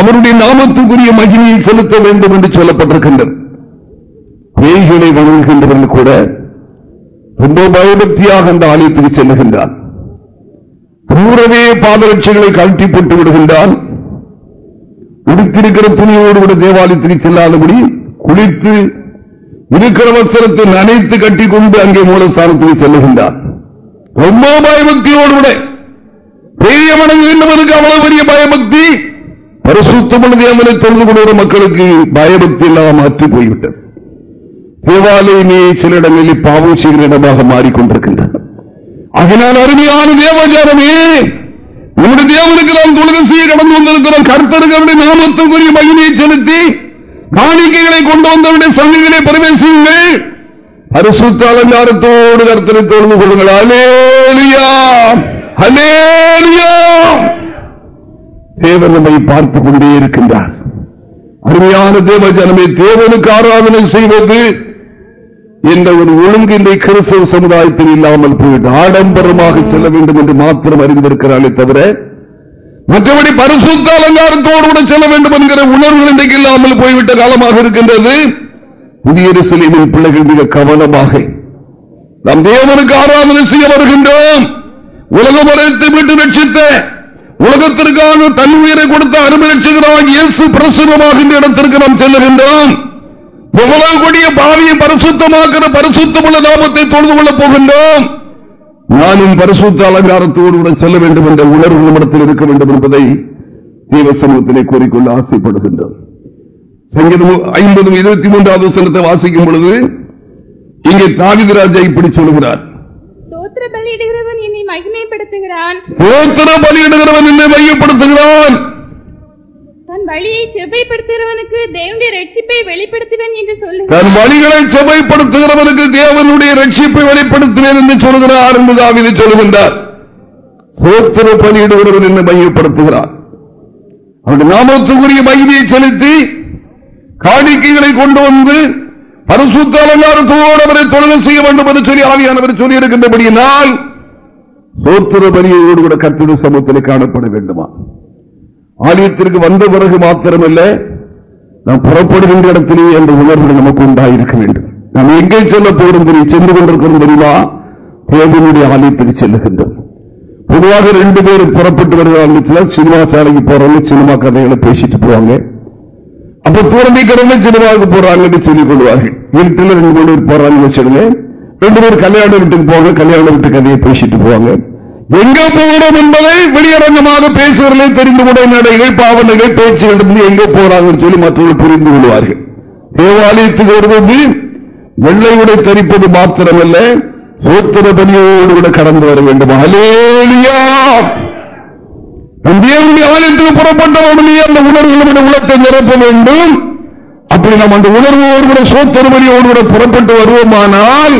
அவருடைய நாமத்துக்குரிய மகிமையை செலுத்த வேண்டும் என்று சொல்லப்பட்டிருக்கின்றது. பேய்களை வணங்குகின்றவர்கள் கூட ரொம்ப பயபக்தியாக அந்த ஆலயத்துக்கு செல்லுகின்றான். பூரவே பாதலட்சங்களை கழட்டி போட்டு விடுகின்றான். உடுத்திருக்கிற துணியோடு கூட தேவாலயத்துக்கு செல்லாதபடி குளித்து இருக்கிற வஸ்திரத்தை நனைத்து கட்டிக்கொண்டு அங்கே மூலஸ்தானத்துக்கு செல்லுகின்றார் ரொம்ப பயபக்தியோடு கூட. பெரிய மடங்குகின்றவருக்கு அவ்வளவு பெரிய பயபக்தி. பரிசுத்தமான தேவனை தொழுது கொள்கிற மக்களுக்கு பயபக்தி இல்லாமல் மாற்றி போய்விட்டது. தேவாலயமே சில இடங்களில் பாவம் செய்கிற இடமாக மாறிக்கொண்டிருக்கின்றது. அதனால் அருமையான தேவஜாரமே நம்முடைய தேவனுக்கு நாம் தொழுகை செய்ய கடந்து வந்திருக்கிறோம் கர்த்தருக்கு நாமத்துக்குரிய மகிமையை செலுத்தி காணிக்கைகளை கொண்டு வந்தவருடைய சங்கிகளை பிரவேசியுங்கள். பரிசுத்த அலங்காரத்தோடு கர்த்தரை தொழுது கொள்ளுங்கள். அலேலியா அலேலியா தேவன் நம்மை பார்த்துக் கொண்டே இருக்கின்றார். அருமையான தேவ ஜனமே தேவனுக்கு ஆராதனை செய்வது என்ற ஒரு ஒழுங்கு இந்த கிறிஸ்தவ சமுதாயத்தில் இல்லாமல் போயிட்டு ஆடம்பரமாக செல்ல வேண்டும் என்று மாத்திரம் அறிந்திருக்கிறாளே தவிர மற்றபடி பரிசுத்த அலங்காரத்தோடு கூட செல்ல வேண்டும் என்கிற உணர்வு இன்றைக்கு இல்லாமல் போய்விட்ட காலமாக இருக்கின்றது. புதிய சிலையின் பிள்ளைகள் மிக கவனமாக நாம் தேவனுக்கு ஆராதனை செய்ய வருகின்றோம். உலகம் அனைத்து விட்டு ரட்சித்த உலகத்திற்கான தன் உயிரை கொடுத்த அருமை ரட்சிகராக இயேசு பிரசுரமாகின்ற இடத்திற்கு நாம் செல்லுகின்றோம். எவ்வளவு கொடிய பாவியை பரிசுத்தமாக்கிற பரிசுத்தமுள்ள நாமத்தை தொழுது கொள்ளப் போகின்றோம். நானும் பரிசுத்த அலங்காரத்தோடு கூட செல்ல வேண்டும் என்ற உணர்வு நிமிடத்தில் இருக்க வேண்டும் என்பதை தீவ சமூகத்திலே கூறிக்கொள்ள ஆசைப்படுகின்றோம். சங்கீதம் ஐம்பது இருபத்தி மூன்றாவது வசனத்தை வாசிக்கும் பொழுது இங்கே தாவிதராஜா இப்படி சொல்லுகிறார்.
ஸ்தோத்திர பலியிடுகிறவன் என்னை மகிமைப்படுத்துகிறான்.
கோத்திர பலியிடுகிறவன் என்னை மையப்படுத்துகிறான்.
தன் வழியை செவ்வைப்படுத்துகிறவனுக்கு தேவனுடைய ரட்சிப்பை வெளிப்படுத்துவேன் என்று
தன் வழிகளை செவைப்படுத்துகிறவனுக்கு தேவனுடைய ரட்சிப்பை வெளிப்படுத்துவேன் என்று சொல்கிறார் என்று தாவிதை சொல்கின்றார் சோத்திர பணியிடுகிறவன் என்று மையப்படுத்துகிறார் அவருடைய நாமத்துக்குரிய மகிமையை செலுத்தி காணிக்கைகளை கொண்டு வந்து பரிசுத்த அலங்காரத்தோடு அவரை தொழுகை செய்ய வேண்டும் என்று சொல்லி ஆவியானவர் சொல்லி இருக்கின்றபடியினால் சோத்திர பணியோடு கூட கத்திர சமூகத்தில் காணப்பட வேண்டுமா? ஆலயத்திற்கு வந்த பிறகு மாத்திரமல்ல நாம் புறப்படுகின்ற இடத்திலேயே என்ற உணர்வு நமக்கு உண்டாயிருக்க வேண்டும். நாம் எங்கே செல்ல போகிறோம் தெரியும் சென்று கொண்டிருக்கிறோம் தெரியுமா? தேவனுடைய ஆலயத்துக்கு செல்லுகின்றோம். பொதுவாக ரெண்டு பேரும் புறப்பட்டு வருகிற சினிமா சாலைக்கு போறவங்க சினிமா கதைகளை பேசிட்டு போவாங்க. அப்ப தூரமிக்கிறவங்க சினிமாவுக்கு போறாங்கன்னு சொல்லிக் கொள்வார்கள். வீட்டில் ரெண்டு மூணு பேர் போறாங்கன்னு வச்சிருங்க ரெண்டு பேர் கல்யாண வீட்டுக்கு போவாங்க கல்யாண வீட்டு கதையை பேசிட்டு போவாங்க. எங்க போகிறோம் என்பதை வெளியரங்கமாக பேசுவதிலே தெரிந்து கொண்ட நடைகள் பாவனைகள் பேச்சுகள் இருந்து எங்கே போறாங்கன்னு சொல்லி மற்றவர்கள் புரிந்து கொள்வார்கள். தேவாலயத்துக்கு வருவது வெள்ளை உடை தரிப்பது மாத்திரமல்ல சோத்திர பணியோடு கூட கடந்து வர வேண்டும். அலேலியா தேவனுடைய ஆலயத்துக்கு புறப்பட்டவர்களே அந்த உணர்வு நம்முடைய நிரப்ப வேண்டும். அப்படி நாம் அந்த உணர்வோடு கூட சோத்தருமணியோடு கூட புறப்பட்டு வருவோமானால்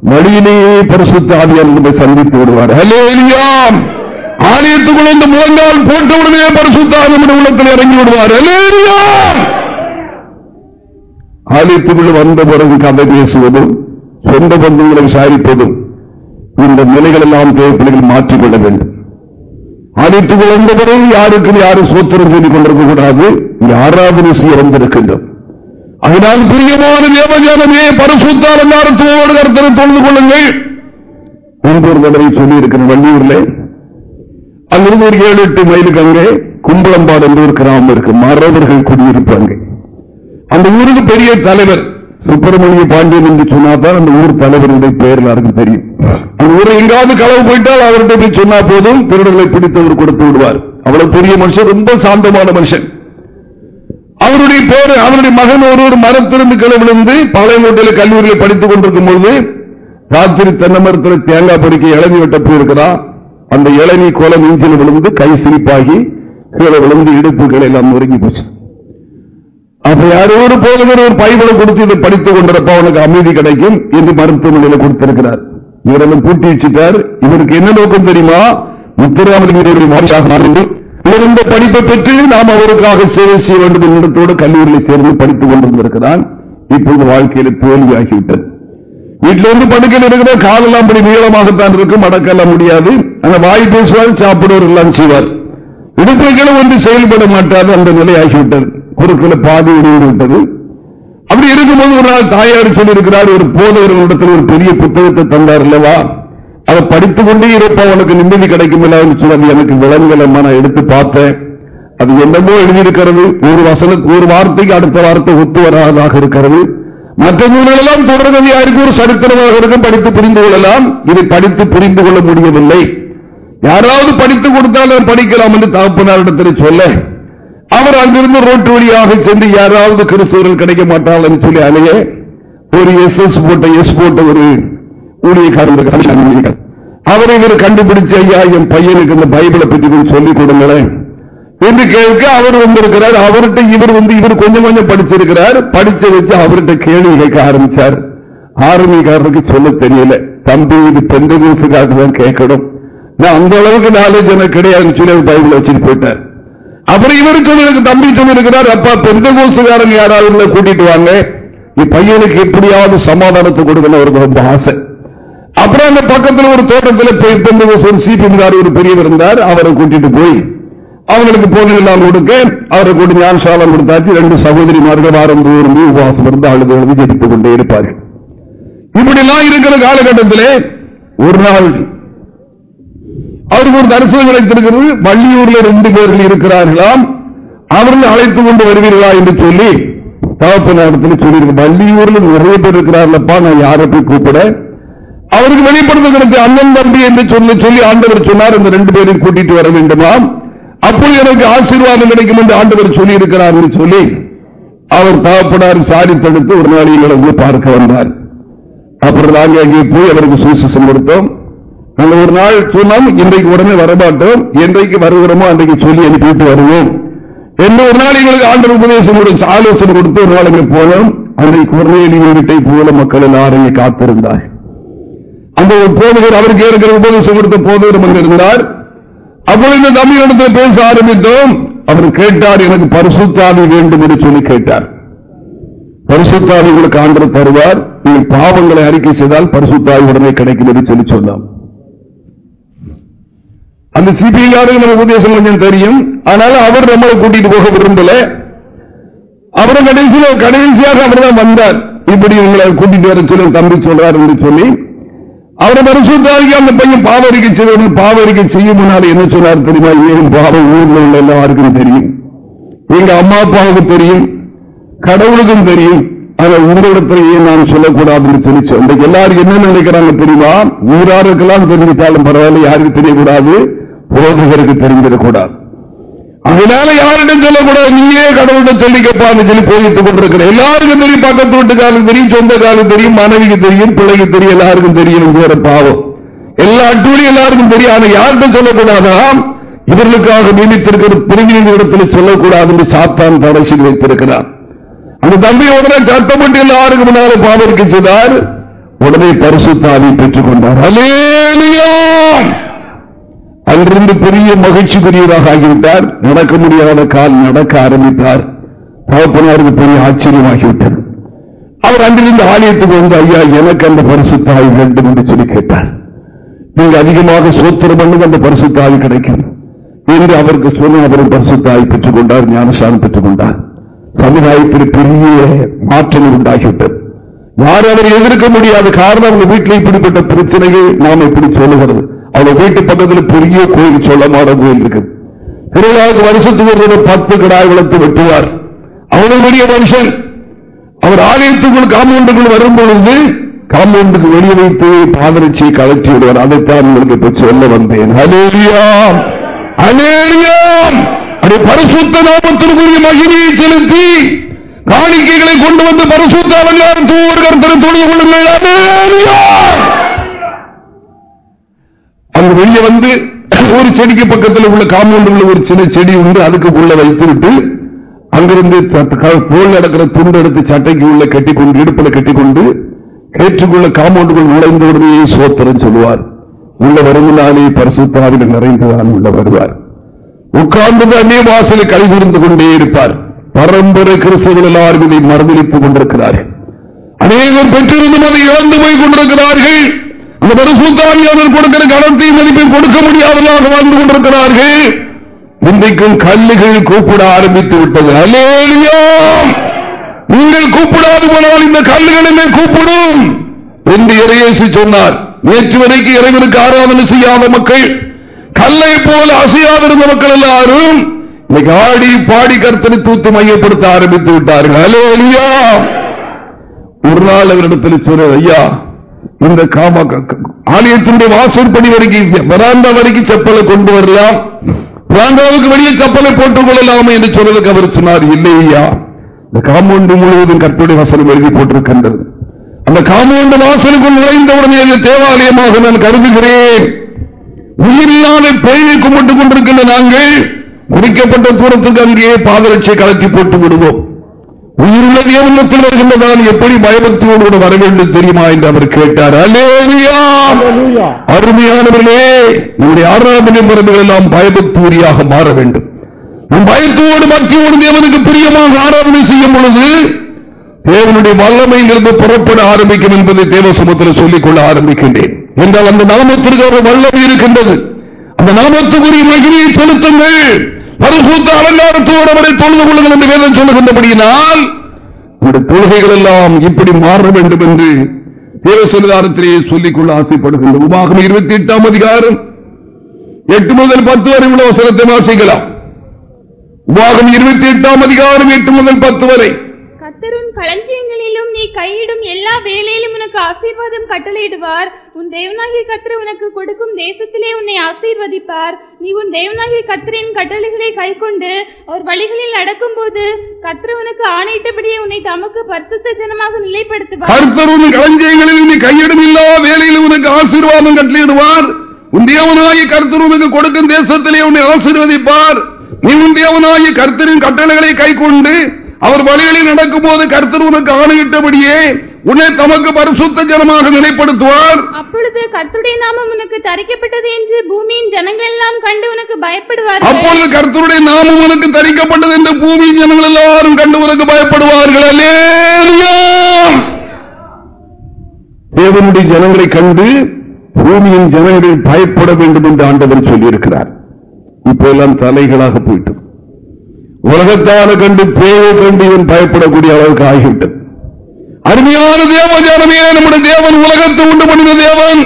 வழியிலேயே பரிசுத்தாவியார் நம்மை சந்தித்து விடுவார் ஆலயத்துக்குள் இந்த முழங்கால் போட்டவுடனே பரிசுத்த நம்முடைய உள்ளத்தில் இறங்கி விடுவார். ஆலயத்துக்குள் வந்த பிறகு கதை பேசுவதும் சொந்த பந்தங்களை விசாரிப்பதும் இந்த நிலைகள் எல்லாம் தேவைப்பிள்ளைகள் மாற்றிக்கொள்ள வேண்டும். ஆலயத்துக்குள் வந்த பிறகு யாருக்கும் யாரும் சோத்திரம் சொல்லிக் கொண்டிருக்க கூடாது. யாராவது செய்ய அதனால் பிரியமான தேவஜானமே பரிசுத்தால் எல்லாரத்தோடு கருத்தரை தொழுது கொள்ளுங்கள். என்று ஒரு தடவை சொல்லியிருக்கிறேன் வள்ளியூர்ல. அங்கிருந்து ஒரு ஏழு எட்டு மைலுக்கு அங்கே கும்பளம்பாடு என்று ஒரு கிராமம் இருக்கு. மறவர்கள் குடியிருப்பாங்க அந்த ஊருக்கு பெரிய தலைவர் சுப்பிரமணிய பாண்டியன் என்று சொன்னாதான் அந்த ஊர் தலைவருடைய பெயர் எல்லாருக்கும் தெரியும். அந்த ஊரை எங்காவது களவு போயிட்டால் அவர்கிட்ட போய் சொன்னா போதும் திருடர்களை பிடித்தவர் கொடுத்து விடுவார். அவ்வளவு பெரிய மனுஷன் ரொம்ப சாந்தமான மனுஷன். அவருடைய பேர் அவருடைய மகன் ஒருவர் மரத்திலிருந்து கீழே விழுந்து பாளையங்கோட்டையில் கல்லூரியில் படித்துக் கொண்டிருக்கும் பொழுது ராத்திரி தென்னை மரத்தில் தேங்காய் பொறிக்க இளநீ வெட்ட போயிருக்கிறான் அந்த இளநீ கோலம் இஞ்சில் விழுந்து கை சிரிப்பாகி கீழே விழுந்து இடுப்புகள் எல்லாம் நொறுங்கி போச்சு. அப்ப யாரோ ஒரு போதகர் ஒரு பைபிளை கொடுத்து இதை படித்துக் கொண்டிருப்ப அவனுக்கு அமைதி கிடைக்கும் என்று மருத்துவமனையில் கொடுத்திருக்கிறார். இவரெல்லாம் பூட்டி வச்சுட்டார். இவருக்கு என்ன நோக்கம் தெரியுமா? முத்துராமலிங்கருடைய மாற்றாக இந்த படிப்பை பெற்று நாம் அவருக்காக சேவை செய்ய வேண்டும் என்னிடத்தோடு கல்லூரியில் சேர்ந்து படித்துக் கொண்டிருந்திருக்கிறான். இப்போது வாழ்க்கையில தோல்வியாகிவிட்டது. வீட்டில இருந்து படுக்கையில் இருக்கிற காலெல்லாம் படி நீளமாகத்தான் இருக்கும் மடக்கெல்லாம் முடியாது. அந்த வாய் பேசுவார் சாப்பிடுவார் எல்லாம் செய்வார். இடுப்பைகளும் ஒன்று செயல்பட மாட்டாது அந்த நிலை ஆகிவிட்டது குறுக்கில் பாதி விட்டது அப்படி இருக்கும்போது ஒரு நாள் தாயார் சொல்லியிருக்கிறார் ஒரு போதவர்களிடத்தில் ஒரு பெரிய புத்தகத்தை தந்தார் அல்லவா? அதை படித்துக் கொண்டே இருப்ப உனக்கு நிம்மதி கிடைக்கும் என்று எனக்கு விலங்குகளம்மா நான் எடுத்து பார்த்தேன். அது என்னமோ எழுதியிருக்கிறது. ஒரு வசனுக்கு ஒரு வார்த்தைக்கு அடுத்த வார்த்தை ஒத்து வராதாக இருக்கிறது. மற்ற நூல்களெல்லாம் தொடர்கதையாருக்கு ஒரு சரித்திரமாக இருக்கும். படித்து புரிந்து கொள்ளலாம். இதை படித்து புரிந்து கொள்ள முடியவில்லை. யாராவது படித்துக் கொடுத்தாலும் படிக்கலாம் என்று தகப்பனாரிடத்தில் சொல்ல அவர் அங்கிருந்து ரோட்டு வழியாக சென்று யாராவது கிறிஸ்தவர்கள் கிடைக்க மாட்டார்கள் என்று சொல்லி அலைய ஒரு எஸ் எஸ் போட்ட எஸ் போட்ட ஒரு ஊழியக்காரர் அவரை இவர் கண்டுபிடிச்ச ஐயா என் பையனுக்கு இந்த பைபிளை பற்றி கொஞ்சம் சொல்லிக் கொடுங்களேன். என்று கேட்க அவர் வந்திருக்கிறார். அவர்கிட்ட இவர் வந்து இவர் கொஞ்சம் கொஞ்சம் படிச்சிருக்கிறார். படிச்சு வச்சு அவர்கிட்ட கேள்வி கேட்க ஆரம்பிச்சார். ஆர்மிக்காரருக்கு சொல்ல தெரியல. தம்பி இது பெந்த நியூஸுக்காக தான் கேட்கணும். நான் அந்த அளவுக்கு நாலேஜ் எனக்கு கிடையாதுன்னு சொல்லி பைபிள் வச்சுட்டு போயிட்டார். அப்புறம் இவர் சொல்லுக்கு தம்பி சொல்லியிருக்கிறார் அப்பா பெந்த கோசுகாரங்க யாராவது கூட்டிட்டு வாங்க. என் பையனுக்கு எப்படியாவது சமாதானத்தை கொடுக்கணும் அவருக்கு ரொம்ப ஆசை. அப்புறம் அந்த பக்கத்தில் ஒரு தோட்டத்தில் ஒரு சிபிஎம்கார் ஒரு பெரியவர் இருந்தார். அவரை கூட்டிட்டு போய் அவங்களுக்கு போனெல்லாம் கொடுக்க. அவரை கூட்டி ஞானசாலம் கொடுத்தாச்சு. ரெண்டு சகோதரிமார்கள் வாரம் தோறும் உபவாசம் இருந்து அழுது அழுது ஜெபித்துக் கொண்டே இருப்பார்கள். இப்படிலாம் இருக்கிற காலகட்டத்திலே ஒரு நாள் அவருக்கு ஒரு தரிசனம் கிடைத்திருக்கிறது. வள்ளியூர்ல ரெண்டு பேர்கள் இருக்கிறார்களாம். அவர்கள் அழைத்துக் கொண்டு வருவீர்களா என்று சொல்லி தகப்ப நேரத்தில் சொல்லியிருக்கு. வள்ளியூர்ல நிறைய பேர் இருக்கிறார்களப்பா நான் யாரை போய் கூப்பிட? அவருக்கு வெளிப்படுத்துகிறது அண்ணன் தம்பி என்று சொல்லி சொல்லி ஆண்டவர் சொன்னார். இந்த ரெண்டு பேரையும் கூட்டிட்டு வர வேண்டுமாம். அப்போது எனக்கு ஆசீர்வாதம் கிடைக்கும் என்று ஆண்டவர் சொல்லி இருக்கிறார் என்று சொல்லி அவர் தகப்பனார் சாரி தடுத்து ஒரு நாளையில் பார்க்க வந்தார். அப்புறம் நாங்கள் அங்கே போய் அவருக்கு சுவிசேஷம் கொடுத்தோம். நாங்கள் ஒரு நாள் சொன்னோம் இன்றைக்கு உடனே வரமாட்டோம். என்றைக்கு வருகிறோமோ அன்றைக்கு சொல்லி அனுப்பிவிட்டு வருவோம். என்ன ஒரு நாள் எங்களுக்கு ஆண்டு உபதேசம் கொடுத்து ஆலோசனை கொடுத்து ஒரு நாள் இங்கே போனோம். அன்றைக்கு குறையலின் வீட்டை போல மக்கள் எல்லாரும் காத்திருந்தார்கள். அந்த ஒரு போதகர் அவருக்கு இருக்கிற உபதேசம் கொடுத்த போதகரும் அங்கே இருந்தார். அப்பொழுது இந்த தமிழிடத்தில் பேச ஆரம்பித்தோம். அவர் கேட்டார் எனக்கு பரிசுத்தாவி வேண்டும் என்று சொல்லி கேட்டார். பரிசுத்தாவி உங்களுக்கு ஆண்டு தருவார். நீங்கள் பாவங்களை அறிக்கை செய்தால் பரிசுத்தாவி உடனே கிடைக்கும் என்று சொல்லி சொன்னார். அந்த சிபிஐக்காரங்க நம்ம உபதேசம் கொஞ்சம் தெரியும். அதனால அவர் நம்மளை கூட்டிட்டு போக விரும்பல. அவரும் கடைசியில் கடைசியாக அவர் தான் வந்தார். இப்படி உங்களை கூட்டிட்டு வர சொல்லி தம்பி சொல்றார் என்று சொல்லி அவரை பரிசுத்தாரிக்கு அந்த பையன் பாவரிக்கை செய்வர்கள் பாவரிக்கை செய்யும் முன்னால் என்ன சொன்னார் தெரியுமா? ஏன் பாவம் ஊர்ல உள்ள எல்லாருக்கும் தெரியும். எங்க அம்மா அப்பாவுக்கு தெரியும். கடவுளுக்கும் தெரியும். அதை உங்களிடத்திலேயே நான் சொல்லக்கூடாதுன்னு சொல்லி இன்றைக்கு எல்லாரும் என்ன நினைக்கிறாங்க தெரியுமா? ஊராருக்கெல்லாம் தெரிஞ்சிட்டாலும் பரவாயில்ல யாருக்கு தெரியக்கூடாது. போதகருக்கு தெரிஞ்சிடக்கூடாது. அதனால யாரிடம் சொல்லக்கூடாது? நீயே கடவுளிடம் சொல்லிக்கப்பான்னு சொல்லி போயிட்டுக் கொண்டிருக்கிற. எல்லாருக்கும் தெரியும் பக்கத்து வீட்டுக்காருக்கு தெரியும் சொந்த காலம் தெரியும் மனைவிக்கு தெரியும் பிள்ளைக்கு தெரியும் எல்லாருக்கும் தெரியும். வேற பாவம். எல்லா அட்டூழியும் எல்லாருக்கும் தெரியும். ஆனா யார்கிட்ட சொல்லக்கூடாதாம் இவர்களுக்காக நியமித்திருக்கிற பிரிவினை இடத்தில் சொல்லக்கூடாது என்று சாத்தான் தடை செய்து வைத்திருக்கிறார் அந்த தம்பி உடனே சட்டப்பட்டு எல்லாருக்கும் முன்னால பாவம் செய்தார். உடனே பரிசுத்தாவி பெற்றுக் கொண்டார். அலேலியா அதிலிருந்து பெரிய மகிழ்ச்சிக்குரியவராக ஆகிவிட்டார். நடக்க முடியாத கால் நடக்க ஆரம்பித்தார். தகப்பனாருக்கு பெரிய ஆச்சரியமாகிவிட்டது. அவர் அன்றிலிருந்து ஆலயத்துக்கு வந்து ஐயா எனக்கு அந்த பரிசு தாய் வேண்டும் என்று சொல்லி கேட்டார். நீங்க அதிகமாக சோத்திரம் பண்ணது அந்த பரிசுத்தாய் கிடைக்கும். என்று அவருக்கு சொன்ன அவரும் தாய் பெற்றுக் கொண்டார் ஞானசாரம் பெற்றுக் கொண்டார் சமுதாயத்தில் பெரிய மாற்றம் உண்டாகிவிட்டது. யாரும் அவரை எதிர்க்க முடியாத காரணம் அவங்க வீட்டில் இப்படிப்பட்ட பிரச்சனையை நாம் எப்படி சொல்லுகிறது. அவங்க வீட்டு பக்கத்தில் பெரிய கோயில் சொல்லமான கோயில் இருக்கு திருவிழாவுக்கு வருஷத்துக்கு ஒரு பத்து கடாய் வளர்த்து வெட்டுவார். அவ்வளவு பெரிய மனுஷன். அவர் ஆலயத்துக்குள் காம்பவுண்டுக்குள் வரும் பொழுது காம்பவுண்டுக்கு வெளியே வைத்து பாதரட்சியை கலற்றி விடுவார். அதைத்தான் உங்களுக்கு இப்ப சொல்ல வந்தேன். அலேலியாம் அலேலியாம் அதை பரிசுத்த நாமத்திற்குரிய மகிமையை செலுத்தி காணிக்கைகளை கொண்டு வந்து பரிசுத்த எல்லாரும் தூர் கருத்தரை தொழுது கொள்ளுங்கள். அலேலியாம் அங்கு வெளியே வந்து ஒரு செடிக்கு பக்கத்தில் உள்ள காம்பவுண்ட் உள்ள ஒரு சின்ன செடி உண்டு. அதுக்கு உள்ள வைத்து விட்டு அங்கிருந்து தோல் நடக்கிற துண்டு எடுத்து சட்டைக்கு உள்ள கட்டிக்கொண்டு இடுப்பில் கட்டிக்கொண்டு கேட்டுக்குள்ள காம்பவுண்டுக்குள் நுழைந்த உடனே சோத்திரம் சொல்லுவார். உள்ள வருமுனாலே பரிசுத்தாவில் நிறைந்துதான் உள்ள வருவார். உட்கார்ந்துதானே வாசலை கைகுறிந்து கொண்டே இருப்பார். பரம்பரை கிறிஸ்தவர்கள் எல்லாரும் இதை மறுதளித்துக் கொண்டிருக்கிறார்கள். அநேகம் பெற்றிருந்தும் அதை இழந்து போய் கொண்டிருக்கிறார்கள். அந்த பரிசுத்தாவியாளர் கொடுக்கிற கணத்தையும் மதிப்பையும் கொடுக்க முடியாதவர்களாக வாழ்ந்து கொண்டிருக்கிறார்கள். இன்றைக்கும் கல்லுகள் கூப்பிட ஆரம்பித்து விட்டது. அலேலியோ நீங்கள் கூப்பிடாது போனால் இந்த கல்லுகளுமே கூப்பிடும். என்று இறையேசி சொன்னார். நேற்று வரைக்கும் இறைவனுக்கு ஆராதனை செய்யாத மக்கள் கல்லை போல அசையாதிருந்த மக்கள் எல்லாரும் இன்னைக்கு ஆடி பாடி கருத்தனை தூத்து மையப்படுத்த ஆரம்பித்து விட்டார்கள். அலேலியா ஒரு நாள் அவரிடத்தில் சொன்ன ஐயா இந்த ஆலயத்தினுடைய வாசற்படி வரைக்கும் வராந்தா வரைக்கும் செப்பலை கொண்டு வரலாம். வராண்டாவுக்கு வெளியே செப்பலை போட்டுக் கொள்ளலாம் என்று சொன்னதுக்கு அவர் சொன்னார் இல்லையா? இந்த காம்பவுண்டு முழுவதும் கற்புடைய வசனம் எழுதி போட்டிருக்கின்றது. அந்த காம்பவுண்டு வாசலுக்குள் நுழைந்தவுடனே அது தேவாலயமாக நான் கருதுகிறேன். உயிரில்லாத பேயை கும்பிட்டுக் கொண்டிருக்கின்ற நாங்கள் குறிக்கப்பட்ட தூரத்துக்கு அங்கேயே பாதரட்சியை கலத்தி போட்டு விடுவோம். உயிருள்ள தேவனத்தில் வருகின்றதால் எப்படி பயபக்தியோடு கூட வர வேண்டும் தெரியுமா என்று அவர் கேட்டார். அருமையானவர்களே நம்முடைய ஆறாம் மரபுகள் எல்லாம் பயபக்தூரியாக மாற வேண்டும். நம் பயத்தோடு பக்தியோடு தேவனுக்கு பிரியமாக ஆராதனை செய்யும் பொழுது தேவனுடைய வல்லமையிலிருந்து புறப்பட ஆரம்பிக்கும் என்பதை தேவ சமூகத்தில் சொல்லிக் கொள்ள ஆரம்பிக்கின்றேன். என்றால் அந்த நாமத்திற்கு ஒரு வல்லமை இருக்கின்றது. அந்த நாமத்துக்குரிய மகிமையை செலுத்துங்கள். பரிசுத்த அலங்காரத்தோடு அவரை தொழுது கொள்ளுங்கள் என்று வேதம் சொல்லுகின்றபடியினால் இந்த தொழுகைகள் எல்லாம் இப்படி மாற வேண்டும் என்று தேவசனிதாரத்திலேயே சொல்லிக்கொள்ள ஆசைப்படுகின்ற உபாகம் இருபத்தி எட்டாம் அதிகாரம் எட்டு முதல் பத்து வரை உள்ள வசனத்தை வாசிக்கலாம். உபாகம் இருபத்தி எட்டாம் அதிகாரம் எட்டு முதல் பத்து வரை.
கத்தரும் களஞ்சியங்களிலும் நீ கையிடும் எல்லா வேலையிலும் உனக்கு ஆசீர்வாதம் கட்டளையிடுவார். உன் தேவனாகிய கர்த்தர் உனக்கு கொடுக்கும் தேசத்திலே உன்னை ஆசீர்வதிப்பார். நீ உன் தேவனாகிய கர்த்தரின் கட்டளைகளை கைக்கொண்டு அவர் வழிகளில் நடக்கும் போது கர்த்தர் உனக்கு ஆணையிட்டபடியே உன்னை தமக்கு பரிசுத்த ஜனமாக நிலைப்படுத்துவார்.
கர்த்தர் உன் களஞ்சியங்களில் நீ கையிடும் எல்லா வேலையிலும் உனக்கு ஆசீர்வாதம் கட்டளையிடுவார். உன் தேவனாகிய கர்த்தர் உனக்கு கொடுக்கும் தேசத்திலே உன்னை ஆசீர்வதிப்பார். நீ உன் தேவனாகிய கர்த்தரின் கட்டளைகளை கை கொண்டு அவர் வழிகளில் நடக்கும் போது கர்த்தர் உனக்கு ஆணையிட்டபடியே உன்னை தமக்கு பரிசுத்த ஜனமாக நிலைப்படுத்துவார்.
அப்பொழுது கர்த்தருடைய நாமம் உனக்கு தரிக்கப்பட்டது என்று பூமியின் ஜனங்கள் எல்லாம் கண்டு உனக்கு பயப்படுவார்கள்.
அப்பொழுது கர்த்தருடைய நாமம் உனக்கு தரிக்கப்பட்டது என்று பூமி ஜனங்கள் எல்லாரும் கண்டு உனக்கு பயப்படுவார்கள்! தேவனுடைய ஜனங்களை கண்டு பூமியின் ஜனங்கள் பயப்பட வேண்டும் என்று ஆண்டவர் சொல்லியிருக்கிறார். இப்ப எல்லாம் தலைகளாக போயிட்டு உலகத்தால கண்டு பேயை கண்டு இவன் பயப்படக்கூடிய அளவுக்கு ஆகிவிட்டது. அருமையான தேவஜானமே நம்முடைய தேவன் உலகத்தை உண்டு பண்ணின தேவன்.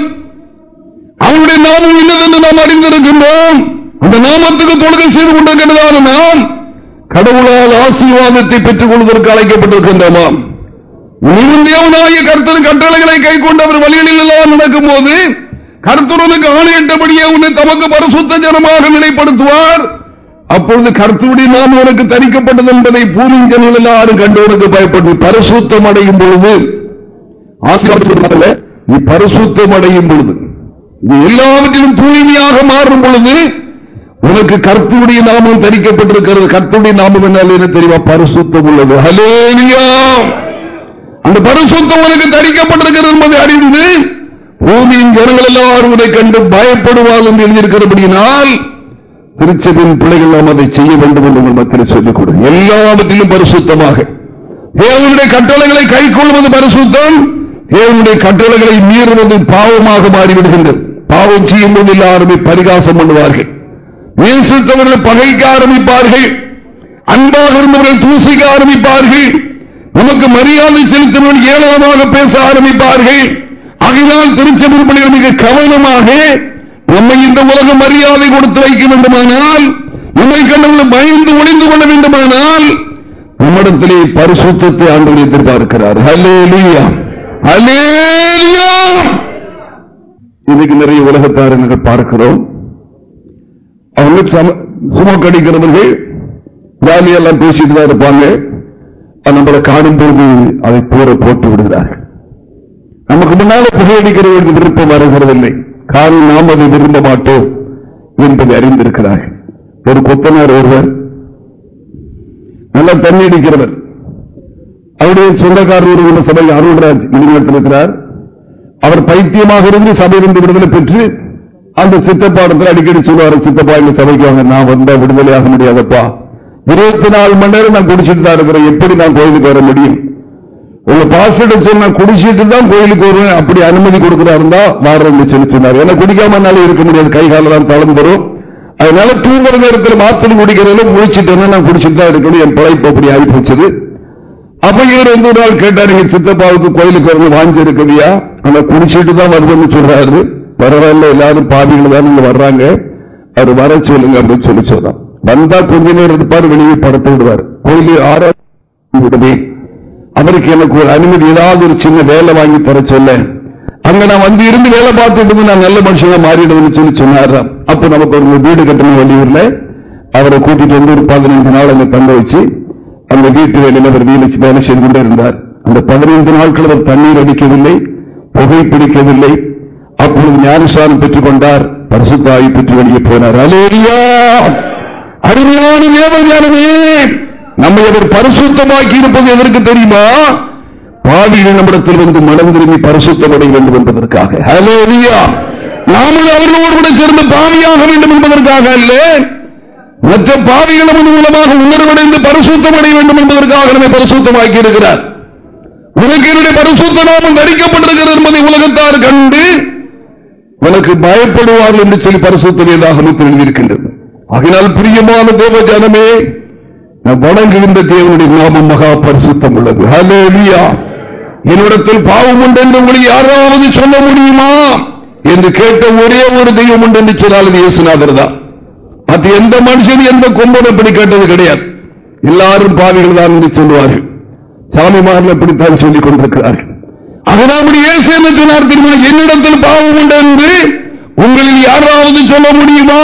அவனுடைய நாமம் இன்னதென்று நாம் அறிந்திருக்கின்றோம். அந்த நாமத்துக்கு தொழுகை செய்து கொண்டிருக்கின்றதான நாம் கடவுளால் ஆசீர்வாதத்தை பெற்றுக் கொள்வதற்கு அழைக்கப்பட்டிருக்கின்றோமாம் நீயும் தேவனாய கட்டளைகளை கை கொண்டு அவர் வழிகளில் எல்லாம் நடக்கும் போது கர்த்தரனுக்கு ஆணையிட்டபடியே உன்னை தமக்கு பரிசுத்த ஜனமாக நிலைப்படுத்துவார். அப்பொழுது கர்த்தருடைய நாம் உனக்கு தரிக்கப்பட்டது என்பதை பூமியின் ஜனங்கள் எல்லாரும் கண்டு உனக்கு பயப்பட்டு பரிசுத்தம் அடையும் பொழுது ஆசீர்வாதம் நீ பரிசுத்தம் அடையும் பொழுது நீ எல்லாவற்றிலும் தூய்மையாக மாறும் பொழுது உனக்கு கர்த்தருடைய நாமம் தரிக்கப்பட்டிருக்கிறது. கர்த்தருடைய நாமம் என்னால் என்ன தெரியுமா? பரிசுத்தம் உள்ளது. ஹலேலியா அந்த பரிசுத்தம் உனக்கு தரிக்கப்பட்டிருக்கிறது என்பதை அறிந்து பூமியின் ஜனங்கள் எல்லாரும் உன்னை கண்டு பயப்படுவார்கள் என்று எழுதியிருக்கிறபடியினால் திருச்சபின் பிள்ளைகள் நாம் அதை செய்ய வேண்டும் என்று உங்கள் மத்தியில் சொல்லிக் கொடு. எல்லாவற்றிலும் பரிசுத்தமாக. தேவனுடைய கட்டளைகளை கை கொள்வது பரிசுத்தம். தேவனுடைய கட்டளைகளை மீறுவது பாவமாக மாறிவிடுகின்றது. பாவம் செய்யும் போது எல்லாருமே பரிகாசம் பண்ணுவார்கள். நேசித்தவர்கள் பகைக்க ஆரம்பிப்பார்கள். அன்பாக இருந்தவர்கள் தூசிக்க ஆரம்பிப்பார்கள். நமக்கு மரியாதை செலுத்தவர்கள் ஏளனமாக பேச ஆரம்பிப்பார்கள். ஆகையால் திருச்செந்தூர் மிக கவனமாக நம்மை இந்த உலக மரியாதை கொடுத்து வைக்க வேண்டுமானால் உண்மை கண்டவர்கள் பயந்து ஒளிந்து கொள்ள வேண்டுமானால் நம்மிடத்திலே பரிசுத்தத்தை ஆண்டு எதிர்பார்க்கிறார். ஹலேலியா ஹலேலியா இன்னைக்கு நிறைய உலகத்தாரங்கள் பார்க்கிறோம். அவங்க சும கடிக்கிறவர்கள் அடிக்கிறவர்கள் ஜாலியெல்லாம் பேசிட்டு தான் இருப்பாங்க. நம்மளை காணும் பொழுது அதை போற போட்டு விடுகிறார்கள். நமக்கு முன்னால புகையடிக்கிறவர்களுக்கு விருப்பம் வருகிறதில்லை. காரணம் நாம் அதை விரும்ப மாட்டோம் என்பதை அறிந்திருக்கிறார்கள். ஒரு கொத்தனார் ஒருவர் நல்லா தண்ணி அடிக்கிறவர். அவருடைய சொந்தக்காரர் ஒரு உள்ள சபை அருள்ராஜ் இளைஞத்தில் அவர் பைத்தியமாக இருந்து சபையிலிருந்து விடுதலை பெற்று அந்த சித்தப்பாடத்தில் அடிக்கடி சொல்லுவார் சித்தப்பா இந்த சபைக்கு வாங்க நான் வந்தா விடுதலையாக முடியாதப்பா. இருபத்தி நாலு மணி நேரம் நான் குடிச்சிட்டு தான் இருக்கிறேன். எப்படி நான் கோயிலுக்கு வர முடியும்? உங்க பாஸ்வேர்டு சொன்ன குடிச்சிட்டு தான் கோயிலுக்கு வருவேன். அப்படி அனுமதி கொடுக்கிறாருந்தா இருந்தா செலுத்தினார் சொல்லி சொன்னார் ஏன்னா குடிக்காமனால இருக்க முடியாது. கை காலெல்லாம் தளர்ந்துரும் அதனால தூங்குற நேரத்தில் மாத்திரை குடிக்கிறதுல முடிச்சிட்டு நான் குடிச்சிட்டு தான் இருக்கணும். என் பழைப்பு அப்படி ஆகி அப்ப இவர் வந்து ஒரு நாள் கேட்டாரு எங்க சித்தப்பாவுக்கு கோயிலுக்கு வரணும் வாங்கி இருக்கிறியா ஆனா குடிச்சிட்டு தான் வருதுன்னு சொல்றாரு. பரவாயில்ல எல்லாரும் பாதிகள் தான் இங்க வர்றாங்க. அவர் வர சொல்லுங்க அப்படின்னு சொல்லி சொன்னான் வந்தா கொஞ்ச நேரம் இருப்பார் வெளியே படத்து விடுவார். கோயிலு ஆராய்ச்சி விடுவேன். அவருக்கு எனக்கு ஒரு அனுமதி ஏதாவது ஒரு சின்ன வேலை வாங்கி தர சொல்ல. அங்க நான் வந்து இருந்து வேலை பார்த்துட்டு நான் நல்ல மனுஷனா மாறிடுவேன்னு சொல்லி சொன்னாராம் அப்ப நமக்கு ஒரு வீடு கட்டணும் வெளியூர்ல அவரை கூட்டிட்டு வந்து ஒரு பதினைந்து நாள் அங்க தங்க வச்சு அந்த வீட்டு வேலையில் அவர் வேலை வேலை செய்து கொண்டே இருந்தார். அந்த பதினைந்து நாட்கள் அவர் தண்ணீர் அடிக்கவில்லை புகை பிடிக்கவில்லை. அப்பொழுது ஞானசாரம் பெற்றுக் கொண்டார். பரிசுத்தாய் பெற்று வெளியே போனார். அலேரியா அருமையான தேவஞானமே நம்மை அவர் பரிசுத்தமாக்கி இருப்பது எதற்கு தெரியுமா? பாவிகள் நம்மிடத்தில் வந்து மனம் திரும்பி பரிசுத்தமடை வேண்டும் என்பதற்காக. ஹalleluya நாமும் அவர்களோடு கூட சேர்ந்து பாவியாக வேண்டும் என்பதற்காக அல்ல. மற்ற பாவிகள் நமது மூலமாக உணர்வடைந்து பரிசுத்தம் அடைய வேண்டும் என்பதற்காக நம்மை பரிசுத்தமாக்கி இருக்கிறார். உனக்கு என்னுடைய பரிசுத்த நாமம் தரிக்கப்பட்டிருக்கிறது என்பதை உலகத்தார் கண்டு உனக்கு பயப்படுவார்கள் என்று சொல்லி பரிசுத்த வேதாகமத்தில் எழுதியிருக்கின்றது. அதனால் பிரியமான தேவ ஜனமே நான் வணங்குகின்ற தேவனுடைய நாமம் மகா பரிசுத்தம் உள்ளது. ஹalleluya என்னிடத்தில் பாவம் உண்டு என்று உங்களை யாராவது சொல்ல முடியுமா? என்று கேட்ட ஒரே ஒரு தெய்வம் உண்டு என்று சொன்னால் அது இயேசுநாதர் தான். மற்ற எந்த மனுஷன் எந்த கொம்பன் அப்படி கேட்டது கிடையாது. எல்லாரும் பாவிகள் தான் என்று சொல்லுவார்கள் சாமிமார்கள் அப்படித்தான் சொல்லிக் கொண்டிருக்கிறார்கள். அதனால் இயேசு என்ன சொன்னார் தெரியுமா? என்னிடத்தில் பாவம் உண்டு என்று உங்களில் யாராவது சொல்ல முடியுமா?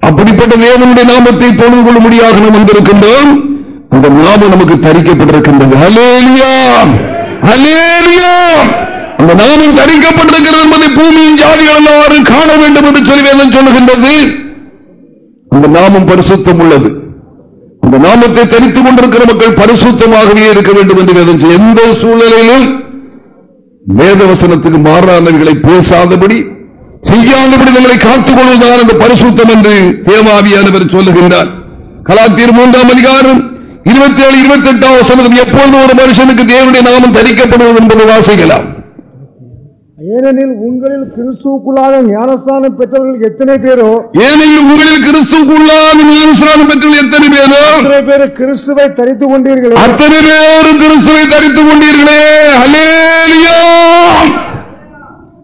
அப்படிப்பட்ட தேவனுடைய நாமத்தை தொழுது கொள்ள முடியாத நாம் வந்திருக்கின்றோம். அந்த நாமம் நமக்கு தரிக்கப்பட்டிருக்கின்றது. அந்த நாமம் தரிக்கப்பட்டிருக்கிறது என்பதை பூமியின் ஜாதிகள் எல்லாரும் காண வேண்டும் என்று சொல்லி சொல்லுகின்றது. அந்த நாமம் பரிசுத்தம் உள்ளது. அந்த நாமத்தை தரித்துக் கொண்டிருக்கிற மக்கள் பரிசுத்தமாகவே இருக்க வேண்டும் என்று வேதம் எந்த சூழ்நிலையிலும் வேதவசனத்துக்கு மாறானவர்களை பேசாதபடி செய்யாதபடி நம்மளை காத்துக் கொள்வதுதான் அந்த பரிசுத்தம் என்று தேவாவியானவர் சொல்லுகின்றார். கலாத்தீர் மூன்றாம் அதிகாரம் இருபத்தி ஏழு இருபத்தி எட்டாம் வசனம் எப்பொழுது ஒரு மனுஷனுக்கு தேவனுடைய நாமம் தரிக்கப்படுவது என்பதை வாசிக்கலாம்.
ஏனெனில் உங்களில் கிறிஸ்துவுக்குள்ளாக ஞானஸ்தானம் பெற்றவர்கள் எத்தனை பேரோ?
ஏனெனில் உங்களில் கிறிஸ்துக்குள்ளான ஞானஸ்நானம் பெற்ற எத்தனை பேரோ?
எத்தனை பேர் கிறிஸ்துவை தரித்துக் கொண்டீர்களே.
அத்தனை பேரும் கிறிஸ்துவை தரித்துக் கொண்டீர்களே. ஹல்லேலூயா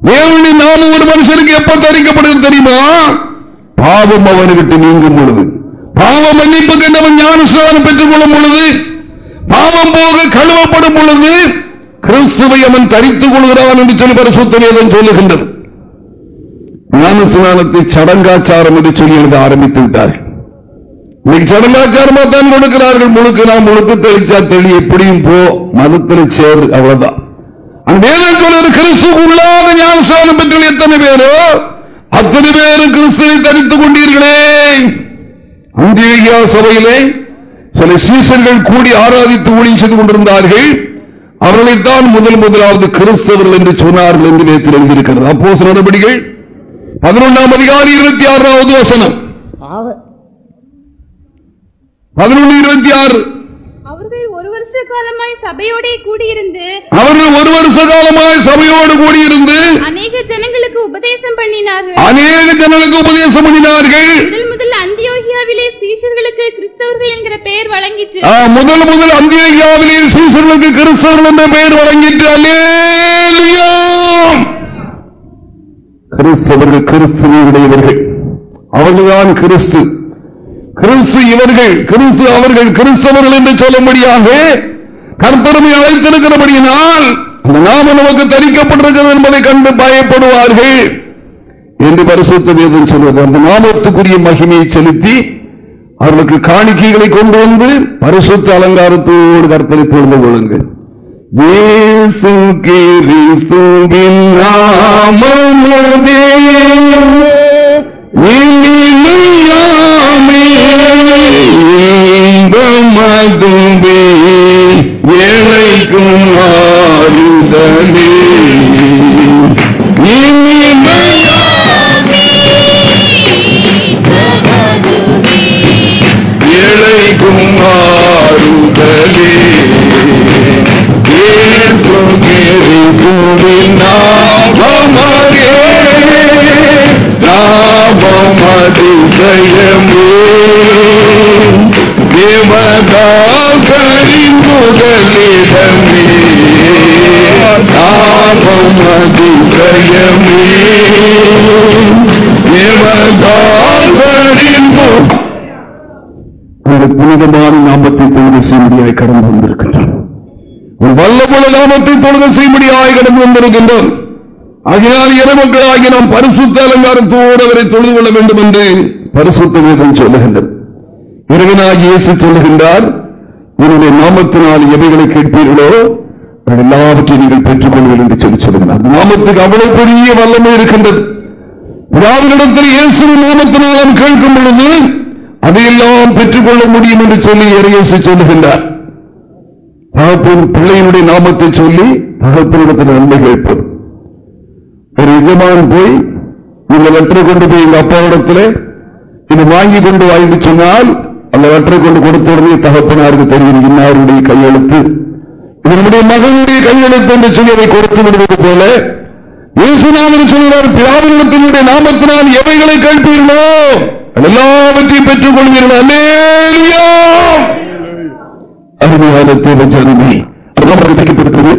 தேவனுடைய நாமம் ஒரு மனுஷனுக்கு எப்ப தரிக்கப்படுகிறது தெரியுமா? பாவம் அவனுக்கு நீங்கும் பொழுது. பாவம் மன்னிப்புக்கு அவன் ஞானஸ்நானம் பெற்றுக் கொள்ளும் பொழுது? பாவம் போக கழுவப்படும் பொழுது? கிறிஸ்துவை அவன் தரித்துக் கொள்கிறான் என்று சொல்லி பரிசுத்த சொல்லுகின்றது. ஞானஸ்நானத்தை சடங்காச்சாரம் என்று சொல்லி எழுத ஆரம்பித்து விட்டார்கள். இன்னைக்கு சடங்காச்சாரமா தான் கொடுக்கிறார்கள். முழுக்க நான் முழுக்க தெளிச்சா தெளி எப்படியும் போ மதத்தில் சேர் அவ்வளவுதான். வேதம் சொல்றது கிறிஸ்து உள்ளாத ஞானஸ்தானம் பெற்ற எத்தனை பேரோ? அத்தனை பேரும் கிறிஸ்துவை தரித்துக் கொண்டீர்களே. அங்கேயா சபையிலே சில சீசர்கள் கூடி ஆராதித்து ஊழியம் செய்து கொண்டிருந்தார்கள். அவர்களைத்தான் முதல் முதலாவது கிறிஸ்தவர்கள் என்று சொன்னார்கள் என்று நேற்று எழுதியிருக்கிறது. அப்போ நடவடிக்கைகள். பதினொன்றாம் அதிகாரி இருபத்தி ஆறாவது வசனம். பதினொன்று இருபத்தி ஆறு.
காலமாய் சபையோடே கூடியிருந்து
அவர்கள் ஒரு வருஷ காலமாய் சபையோடு கூடியிருந்து
அநேக ஜனங்களுக்கு உபதேசம் பண்ணினார்கள்.
அநேக ஜனங்களுக்கு உபதேசம் பண்ணினார்கள்.
முதல் முதல் அந்தியோகியாவிலே சீஷர்களுக்கு கிறிஸ்தவர்கள் என்கிற பெயர் வழங்கிற்று.
முதல் முதல் அந்தியாவிலே சீசர்களுக்கு கிறிஸ்தவர்கள் என்ற பெயர் வழங்கிட்டு அல்லேலூயா! கிறிஸ்தவர்கள் கிறிஸ்துவை உடையவர்கள். அவர்கள்தான் கிறிஸ்து. கிறிஸ்து இவர்கள் கிறிஸ்து அவர்கள் கிறிஸ்தவர்கள் என்று சொல்லும்படியாக கர்த்தரமை அழைத்திருக்கிறபடியினால் அந்த நாம நமக்கு தரிக்கப்பட்டிருக்கிறது என்பதை கண்டு பயப்படுவார்கள் என்று பரிசுத்த வேதம் சொல்வது அந்த நாமத்துக்குரிய மகிமையை செலுத்தி அவர்களுக்கு காணிக்கைகளை கொண்டு வந்து பரிசுத்த அலங்காரத்தோடு கர்த்தரை தொழுந்து கொள்ளுங்கள். இயேசு கிறிஸ்துவின் நாமமுதே இனிமையாமே. தேவதாசரின் முதலிடமே நாமம் அதிசயமே புனிதமான நாமத்தை தொழுகை செய்யும்படியாய் கடந்து வந்திருக்கின்றோம். ஒரு நாமத்தை செய்யும்படியாய் கடந்து வந்திருக்கின்றோம். ஆகினால் இறைமக்களாகி நாம் பரிசுத்த அலங்காரத்தோடு அவரை தொழுது கொள்ள வேண்டும் என்று பரிசுத்த வேதம் சொல்லுகின்றது. இறைவனாகி இயேசு சொல்லுகின்றார் உன்னுடைய நாமத்தினால் எவைகளை கேட்பீர்களோ எல்லாவற்றையும் நீங்கள் பெற்றுக் கொள்வீர்கள் என்று சொல்லி சொல்லுகிறார் அந்த நாமத்துக்கு அவ்வளவு பெரிய வல்லமை இருக்கின்றது. பிதாவினிடத்தில் இயேசுவின் நாமத்தினால் நாம் கேட்கும் பொழுது அதையெல்லாம் பெற்றுக்கொள்ள முடியும் என்று சொல்லி இறையேசு சொல்லுகின்றார். தகப்பன் பிள்ளையினுடைய நாமத்தை சொல்லி தகப்பனிடத்தில் நன்மை கேட்பது. ஒரு எஜமான் போய் உங்களை லெட்டரை கொண்டு போய் எங்க அப்பாவிடத்தில் இது வாங்கி கொண்டு வாங்கி சொன்னால் அந்த லெட்டரை கொண்டு கொடுத்த உடனே தகப்பனாருக்கு தெரியும் இன்னாருடைய கையெழுத்து. இதனுடைய மகனுடைய கையெழுத்து என்று சொல்லி அதை கொடுத்து விடுவது போல இயேசுநாதன் சொல்கிறார் பிதாவினத்தினுடைய நாமத்தினால் எவைகளை கேட்பீர்களோ எல்லாவற்றையும் பெற்றுக் கொள்வீர்கள். அல்லேலூயா! அருமையான தேவஜானமே அதெல்லாம் படிக்கப்பட்டிருக்கிறது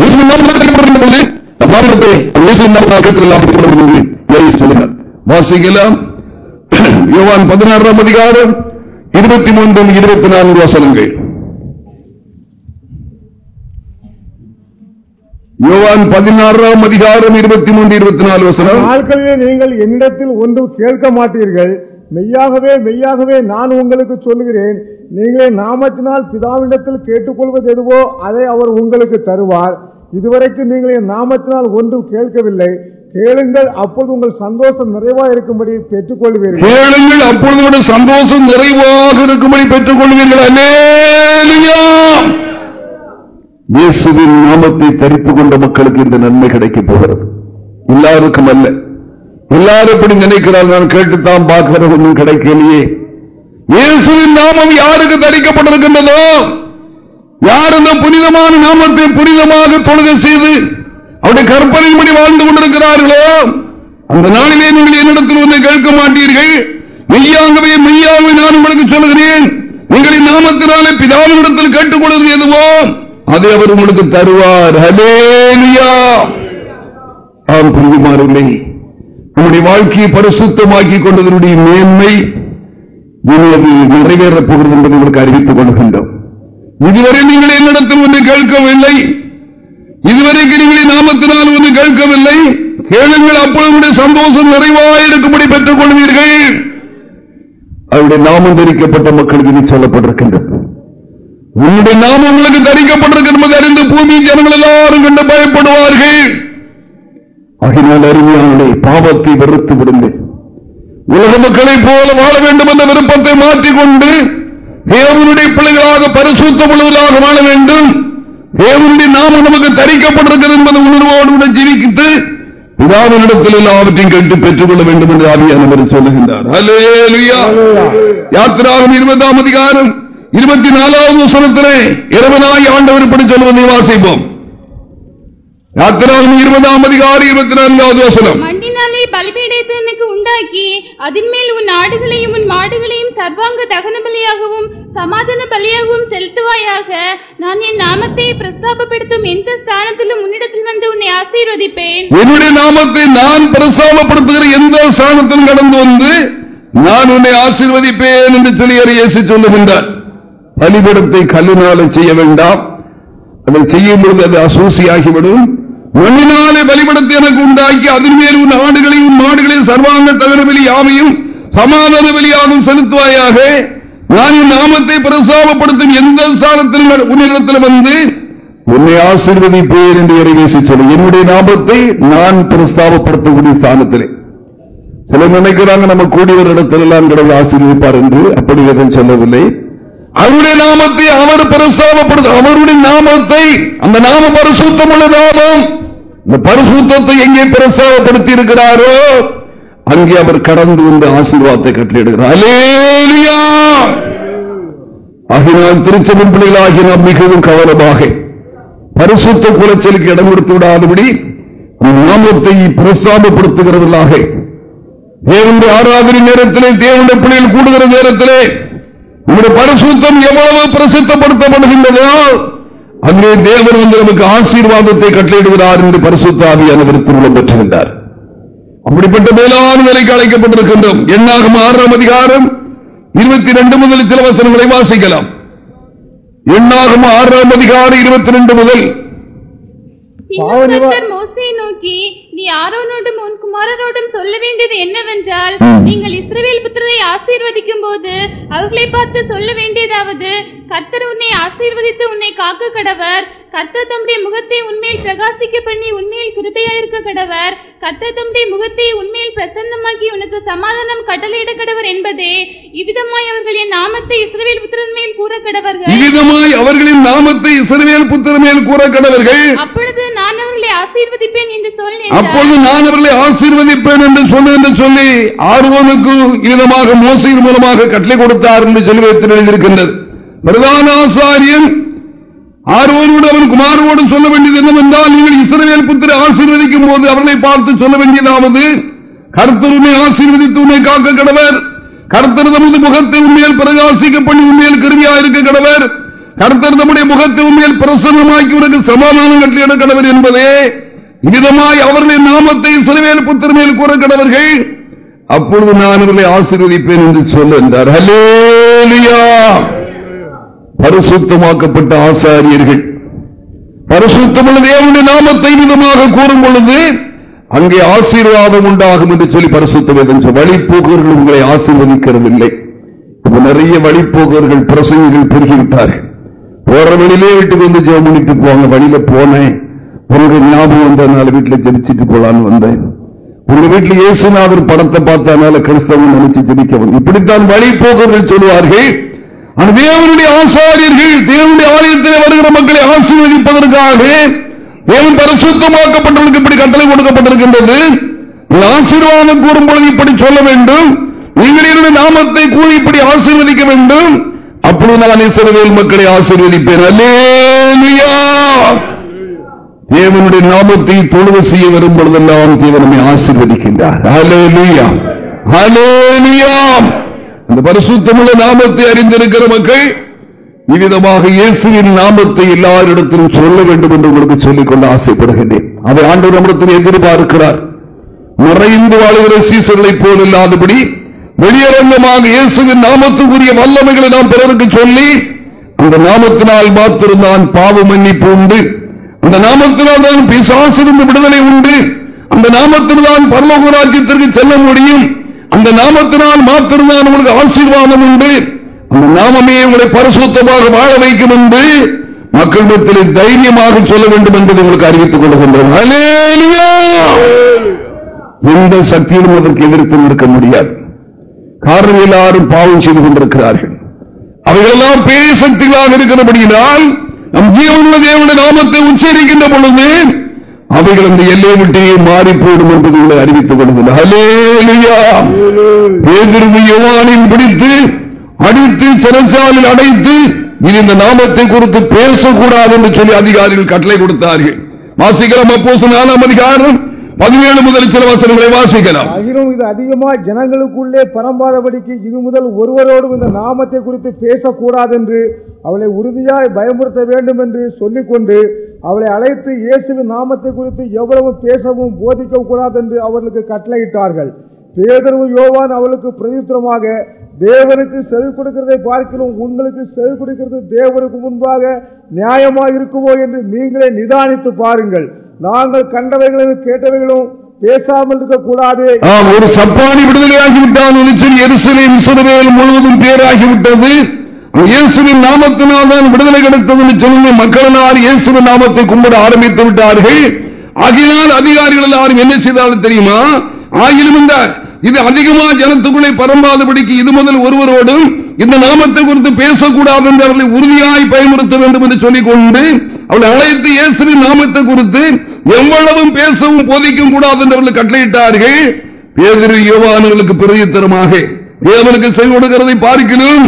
இயேசுவின் நாமத்தில் கேட்கப்படும் போது பாரதத்தை இயேசுவின் நாமத்தில் கேட்கலாம் என்று வாசிக்கலாம். யோவான் பதினாறாம் அதிகாரம் இருபத்தி மூன்றும் இருபத்தி நான்கு வசனங்கள். யோவான் பதினாறாம் அதிகாரம் இருபத்தி மூன்று இருபத்தி நாலு வசனம்.
நாட்களிலே நீங்கள் என்னிடத்தில் ஒன்றும் கேட்க மாட்டீர்கள். மெய்யாகவே மெய்யாகவே நான் உங்களுக்கு சொல்லுகிறேன். நீங்களே நாமத்தினால் பிதாவிடத்தில் கேட்டுக்கொள்வது எதுவோ அதை அவர் உங்களுக்கு தருவார். இதுவரைக்கும் நீங்கள் என் நாமத்தினால் ஒன்றும் கேட்கவில்லை. கேளுங்கள் அப்பொழுது உங்கள் சந்தோஷம் நிறைவா இருக்கும்படி பெற்றுக் கொள்வீர்கள்
கேளுங்கள் அப்பொழுது கூட சந்தோஷம் நிறைவாக இருக்கும்படி பெற்றுக் கொள்வீர்கள் இயேசுவின் நாமத்தை தரித்துக் கொண்ட மக்களுக்கு இந்த நன்மை கிடைக்கப் போகிறது. எல்லாருக்கும் அல்ல. எல்லாரும் இப்படி நினைக்கிறார் நான் கேட்டுத்தான் பார்க்கிறது ஒன்றும் கிடைக்கலையே. இயேசுவின் நாமம் யாருக்கு தரிக்கப்பட்டிருக்கின்றதோ? யார் இந்த புனிதமான நாமத்தை புனிதமாக தொழுகை செய்து அவருடைய கற்பனையின்படி வாழ்ந்து கொண்டிருக்கிறார்களோ? அந்த நாளிலே நீங்கள் என்னிடத்தில் வந்து கேட்க மாட்டீர்கள். மெய்யாகவே மெய்யாகவே நான் உங்களுக்கு சொல்கிறேன் உங்களின் நாமத்தினாலே பிதாவினிடத்தில் கேட்டுக் கொள்வது எதுவோ அதை அவர் உங்களுக்கு தருவார். ஹலேலியா ஆம் நம்முடைய வாழ்க்கையை பரிசுத்தமாக்கி கொண்டதனுடைய மேன்மை நிறைவேறப் போகிறது என்பதை உங்களுக்கு அறிவித்துக் கொள்கின்றோம். இதுவரை நீங்கள் என்னிடத்தில் ஒன்று கேட்கவில்லை. இதுவரைக்கும் நீங்கள் நாமத்தினால் ஒன்று கேட்கவில்லை. கேளுங்கள் அப்பொழுது சந்தோஷம் நிறைவாக இருக்கும்படி பெற்றுக் கொள்வீர்கள். அவருடைய நாமம் தரிக்கப்பட்ட மக்களுக்கு நீ சொல்லப்பட்டிருக்கின்றது. உன்னுடைய நாமம் உங்களுக்கு தரிக்கப்பட்டிருக்கிறது அறிந்து பூமி ஜனங்கள் எல்லாரும் கண்டு பயப்படுவார்கள். ஆகினால் அருமையானே பாவத்தை வெறுத்து விடுங்கள். உலக மக்களைப் போல வாழ வேண்டும் என்ற விருப்பத்தை மாற்றிக்கொண்டு தேவனுடைய பிள்ளைகளாக பரிசுத்த முழுவதாக வாழ வேண்டும். தேவனுடைய நாமம் நமக்கு தரிக்கப்பட்டிருக்கிறது என்பதை உணர்வோடு ஜீவிக்கிட்டு பிதாவினிடத்தில் எல்லாவற்றையும் கேட்டு பெற்றுக் கொள்ள வேண்டும் என்று ஆவியானவர் சொல்லுகின்றார் ஹல்லேலூயா. இருபதாம் அதிகாரம் இருபத்தி நாலாவது வசனத்திலே இரவனாய் ஆண்டவர் இப்படி சொல்வதை வாசிப்போம் யாத்திராகம் இருபதாம் அதிகாரம் இருபத்தி நான்காவது வசனம்.
மண்ணினாலே பலிபீடத்தை எனக்கு உண்டாக்கி அதின் மேல் உன் ஆடுகளையும் உன் மாடுகளையும் சர்வாங்க தகன பலியாகவும் சமாதான பலியாகவும் செலுத்துவாயாக. நான் என் நாமத்தை பிரஸ்தாபப்படுத்தும் எந்த ஸ்தானத்திலும் உன்னிடத்தில் வந்து உன்னை ஆசீர்வதிப்பேன்.
என்னுடைய நாமத்தை நான் பிரசாமப்படுத்துகிற எந்த ஸ்தானத்திலும் கடந்து வந்து நான் உன்னை ஆசீர்வதிப்பேன் என்று சொல்லி இயேசு சொல்லுகின்றார். பலிபடத்தை கல்லினால செய்ய வேண்டாம். அதை செய்யும் பொழுது அது அசூசியாகிவிடும். மண்ணினாலே பலிபடத்தை எனக்கு உண்டாக்கி அதன் மேல் உன் ஆடுகளையும் உன் மாடுகளையும் சர்வாங்க தவிர பலி யாவையும் சமாதான பலியாகவும் செலுத்துவாயாக. நான் என் நாமத்தை பிரசாபப்படுத்தும் எந்த ஸ்தானத்திலும் உன்னிடத்தில் வந்து உன்னை ஆசீர்வதிப்பேன் என்று இறைவேசி சொல்லு என்னுடைய நாமத்தை நான் பிரஸ்தாபப்படுத்தக்கூடிய ஸ்தானத்திலே. சிலர் நினைக்கிறாங்க நம்ம கூடியவர் இடத்துல எல்லாம் கடவுள் ஆசீர்வதிப்பார் என்று. அப்படி எதுவும் சொல்லவில்லை. அவருடைய நாமத்தை அவர் பிரஸ்தாபப்படுத்த அவருடைய நாமத்தை அந்த நாம பரிசுத்தமுள்ள நாமம் இந்த பரிசுத்தத்தை எங்கே பிரஸ்தாபப்படுத்தி இருக்கிறாரோ அங்கே அவர் கடந்து வந்து ஆசீர்வாதத்தை கட்டளையிடுகிறார் அலேலியா ஆகினால் திருச்செவன் பிள்ளைகளாகி நாம் மிகவும் கவனமாக பரிசுத்த குலைச்சலுக்கு இடம் கொடுத்து விடாதபடி நாமத்தை பிரஸ்தாபப்படுத்துகிறவர்களாக தேவனுடைய ஆராதனை நேரத்திலே தேவனுடைய பிள்ளைகள் கூடுகிற நேரத்திலே நம்முடைய பரிசுத்தம் எவ்வளவு பிரசித்தப்படுத்தப்படுகின்றதோ அங்கே தேவன் வந்து நமக்கு ஆசீர்வாதத்தை கட்டளையிடுகிறார் என்று பரிசுத்தாவியானவர் திருமணம் பெற்றிருந்தார். அப்படிப்பட்ட மேலான நிலைக்கு அழைக்கப்பட்டிருக்கின்றோம். எண்ணாகும் ஆறாம் அதிகாரம் இருபத்தி ரெண்டு முதல் சில வசனங்களை வாசிக்கலாம். எண்ணாகும் ஆறாம் அதிகாரம் இருபத்தி ரெண்டு முதல்
நோக்கி நீ ஆரோனோடும் உன் குமாரரோடும் சொல்ல வேண்டியது என்னவென்றால் நீங்கள் இஸ்ரவேல் புத்திரரை ஆசீர்வதிக்கும் போது அவர்களை பார்த்து சொல்ல வேண்டியதாவது கர்த்தர் உன்னை ஆசீர்வதித்து உன்னை காக்க கடவர். கர்த்தர் தம்முடைய முகத்தை உண்மையில் பிரகாசிக்க பண்ணி உண்மையில் கிருபையாயிருக்க கடவர். கர்த்தர் தம்முடைய முகத்தை உண்மையில் பிரசன்னமாக்கி உனக்கு சமாதானம் கட்டளையிட கடவர் என்பதே இவ்விதமாய் அவர்கள் என் நாமத்தை இஸ்ரவேல் புத்திரன் மேல் கூற கடவர்கள்.
இவ்விதமாய் அவர்களின் நாமத்தை இஸ்ரவேல் புத்திர மேல் கூற கடவர்கள்.
அப்பொழுது நான் அவர்களை ஆசீர்வதிப்பேன் என்று.
அப்பொழுது நான் அவர்களை ஆசீர்வதிப்பேன் என்று சொல்லு என்று சொல்லி ஆர்வனுக்கு இதமாக மோசையின் மூலமாக கட்டளை கொடுத்தார் என்று சொல்லி எழுதியிருக்கின்றது. பிரதான ஆசாரியன் ஆர்வனோடு அவன் குமாரோடு சொல்ல வேண்டியது என்னவென்றால் நீங்கள் இஸ்ரவேல் புத்திர ஆசீர்வதிக்கும் போது அவர்களை பார்த்து சொல்ல வேண்டியதாவது கர்த்தர் உன்னை ஆசீர்வதித்து உன்னை காக்க கடவர். கருத்தர் தமது முகத்தை உண்மையில் பிரகாசிக்க பண்ணி உண்மையில் கிருமியா இருக்க கடவர். கருத்தர் தம்முடைய முகத்தை உண்மையில் பிரசன்னமாக்கி உனக்கு சமாதானம் கட்டியிட கடவர் என்பதே விதமாய் அவர்களின் நாமத்தை சிறுவேல் புத்திர மேல் கூற கிடவர்கள் அப்பொழுது நான் அவர்களை ஆசீர்வதிப்பேன் என்று சொல்ல என்றார். பரிசுத்தமாக்கப்பட்ட ஆசாரியர்கள். பரிசுத்தமுள்ள தேவனுடைய நாமத்தை விதமாக கூறும் பொழுது அங்கே ஆசீர்வாதம் உண்டாகும் என்று சொல்லி பரிசுத்த வழிபோக்கர்கள் உங்களை ஆசீர்வதிக்கிறதில்லை. நிறைய வழிபோக்கர்கள் பிரசங்கிகள் பெருகிவிட்டார்கள் போற வழியிலே விட்டு வந்து ஜெபம் பண்ணிட்டு போவாங்க வழியில போனேன். உங்க ஞாபகம் வந்ததுனால வீட்டில் ஜெபிச்சுட்டு போலான்னு வந்தேன். உங்க வீட்டில் இயேசுநாதர் படத்தை பார்த்தனால கிறிஸ்தவன் நினைச்சு ஜெபிக்கவும் இப்படித்தான் வழி போக்குவர்கள் சொல்லுவார்கள் தேவனுடைய ஆசாரியர்கள் தேவனுடைய ஆலயத்தில் வருகிற மக்களை ஆசீர்வதிப்பதற்காக தேவன் பரிசுத்தமாக்கப்பட்டவர்களுக்கு இப்படி கட்டளை கொடுக்கப்பட்டிருக்கின்றது. ஆசீர்வாதம் கூறும் பொழுது இப்படி சொல்ல வேண்டும். நீங்கள் என்னுடைய நாமத்தை கூறி இப்படி ஆசீர்வதிக்க வேண்டும். அப்பொழுது நான் இசைவேல் மக்களை ஆசீர்வதிப்பேன். அல்லே தேவனுடைய நாமத்தை தொழுவு செய்ய வரும் பொழுதெல்லாம் தேவன் நம்மை ஆசீர்வதிக்கின்றார். அந்த பரிசுத்தமுள்ள நாமத்தை அறிந்திருக்கிற மக்கள் இவ்விதமாக இயேசுவின் நாமத்தை எல்லாரிடத்திலும் சொல்ல வேண்டும் என்று உங்களுக்கு சொல்லிக்கொண்டு ஆசைப்படுகின்றேன். அதை ஆண்டவர் நம்மிடத்தில் எதிர்பார்க்கிறார். மறைந்து வாழ்கிற சீசர்களைப் போல் இல்லாதபடி வெளியரங்கமாக இயேசுவின் நாமத்துக்குரிய வல்லமைகளை நாம் பிறருக்கு சொல்லி அந்த நாமத்தினால் மாத்திருந்தான் பாவ மன்னிப்பு உண்டு. அந்த நாமத்தினால் தான் பிசாசிருந்து விடுதலை உண்டு. அந்த நாமத்தில்தான் பரலோக ராஜ்யத்திற்கு செல்ல முடியும். அந்த நாமத்தினால் மாத்திருந்தான் உங்களுக்கு ஆசீர்வாதம் உண்டு. அந்த நாமமே உங்களை பரிசுத்தமாக வாழ வைக்கும் என்று மக்களிடத்தில் தைரியமாக சொல்ல வேண்டும் என்பதை உங்களுக்கு அறிவித்துக் கொள்கின்றோம். எந்த சக்தியிலும் அதற்கு எதிர்த்து நிற்க முடியாது. காரணம் எல்லாரும் பாவம் செய்து கொண்டிருக்கிறார்கள். அவைகளெல்லாம் பேசக்திகளாக இருக்கிறபடியினால் நம் ஜீவனுள்ள தேவனுடைய நாமத்தை உச்சரிக்கின்ற பொழுது அவைகள் அந்த எல்லை விட்டே மாறி போயிடும் என்பதை உங்களை அறிவித்துக் கொள்கிறது. பிடித்து அடித்து சிறச்சாலில் அடைத்து இது இந்த நாமத்தை குறித்து பேசக்கூடாது என்று சொல்லி அதிகாரிகள் கட்டளை கொடுத்தார்கள். வாசிக்கலாம் அப்போ நாலாம் அதிகாரம் பதினேழு முதல் சில வசனங்களை வாசிக்கலாம்.
ஆகிலும் இது அதிகமாக ஜனங்களுக்குள்ளே பரம்பாதபடிக்கு இது முதல் ஒருவரோடும் இந்த நாமத்தை குறித்து பேசக்கூடாது என்று அவளை உறுதியாய் பயமுறுத்த வேண்டும் என்று சொல்லிக்கொண்டு அவளை அழைத்து இயேசுவின் நாமத்தை குறித்து எவ்வளவு பேசவும் போதிக்கவும் கூடாது என்று அவர்களுக்கு கட்டளையிட்டார்கள். பேதர்வு யோவான் அவளுக்கு பிரதித்திரமாக தேவனுக்கு செவி கொடுக்கிறதை பார்க்கிறோம் உங்களுக்கு செவி கொடுக்கிறது தேவனுக்கு முன்பாக நியாயமாக இருக்குமோ என்று நீங்களே நிதானித்து பாருங்கள். நாங்கள் கண்டவைகளும் கேட்டவைகளும் பேசாமல் இருக்கக்கூடாது.
ஒரு சப்பானி விடுதலையாகிவிட்டான் என்று சொல்லி முழுவதும் பேராகிவிட்டது. இயேசுவின் நாமத்தினால் தான் விடுதலை கிடைத்தது சொல்லுங்க மக்களினால் இயேசுவின் நாமத்தை கும்பிட ஆரம்பித்து விட்டார்கள். ஆகினால் அதிகாரிகள் எல்லாரும் என்ன செய்தாலும் தெரியுமா? ஆகிலும் இந்த இது அதிகமா ஜனத்துக்குள்ளே பரம்பாதபடிக்கு இது முதல் ஒருவரோடும் இந்த நாமத்தை குறித்து பேசக்கூடாது என்று அவர்களை உறுதியாய் பயமுறுத்த வேண்டும் என்று சொல்லிக் கொண்டு அவளை அழைத்து இயேசுவின் நாமத்தை குறித்து எவ்வளவும் பேசவும் போதிக்கும் கூடாது என்று அவர்கள் கட்டளையிட்டார்கள். பேதிரு யோவானர்களுக்கு பிரதித்தரமாக தேவனுக்கு செய் கொடுக்கிறதை பார்க்கணும்.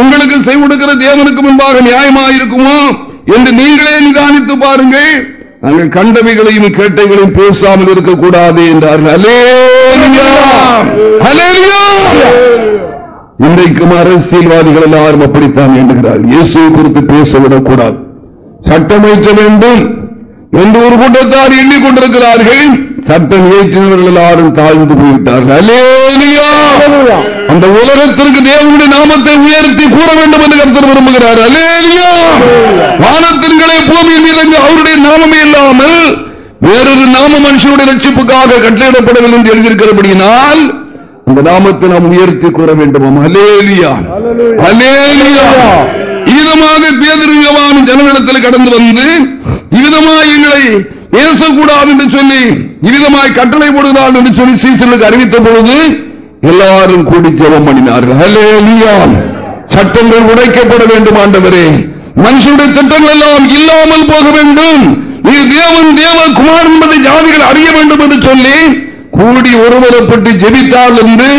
உங்களுக்கு செய் கொடுக்கிற தேவனுக்கு முன்பாக நியாயமாயிருக்குமோ? என்று நீங்களே நிதானித்து பாருங்கள். நாங்கள் கண்டவைகளையும் கேட்டவைகளையும் பேசாமல் இருக்கக்கூடாது என்றார்கள் இன்றைக்கும் அரசியல்வாதிகள் எல்லாரும் அப்படித்தான் எண்ணுகிறார் இயேசு குறித்து பேசவிடக்கூடாது. சட்டமைக்க வேண்டும் என்று ஒரு கூட்டத்தார் எண்ணிக்கொண்டிருக்கிறார்கள். சட்டம் இயற்றினவர்கள் எல்லாரும் தாழ்ந்து போய்விட்டார்கள்! அந்த உலகத்திற்கு தேவனுடைய நாமத்தை உயர்த்தி கூற வேண்டும் என்று கருத்தர் விரும்புகிறார். அல்லேலூயா! வானத்தின்களே பூமியின் மீது அவருடைய நாமமே இல்லாமல் வேறொரு நாம மனுஷனுடைய ரட்சிப்புக்காக கட்டளையிடப்படவில்லை என்று எழுதியிருக்கிறபடியினால் அந்த நாமத்தை நாம் உயர்த்தி கூற வேண்டும்? அலேலியா அலேலியா இதமாக பேதறியவான ஜனங்களிடத்தில் கடந்து வந்து இவ்விதமாய் எங்களை பேசக்கூடாது என்று சொல்லி இவ்விதமாய் கட்டளை போடுகிறார் என்று சொல்லி சீசனுக்கு அறிவித்த பொழுது எல்லாரும் கூடி ஜெபம் பண்ணினார்கள். சட்டங்கள் உடைக்கப்பட வேண்டும் ஆண்டவரே. மனுஷனுடைய திட்டங்கள் எல்லாம் இல்லாமல் போக வேண்டும். நீ தேவன் தேவ குமார் என்பதை ஜாதிகள் அறிய வேண்டும் என்று சொல்லி கூடி ஒருவரப்பட்டு ஜெபித்தால் என்று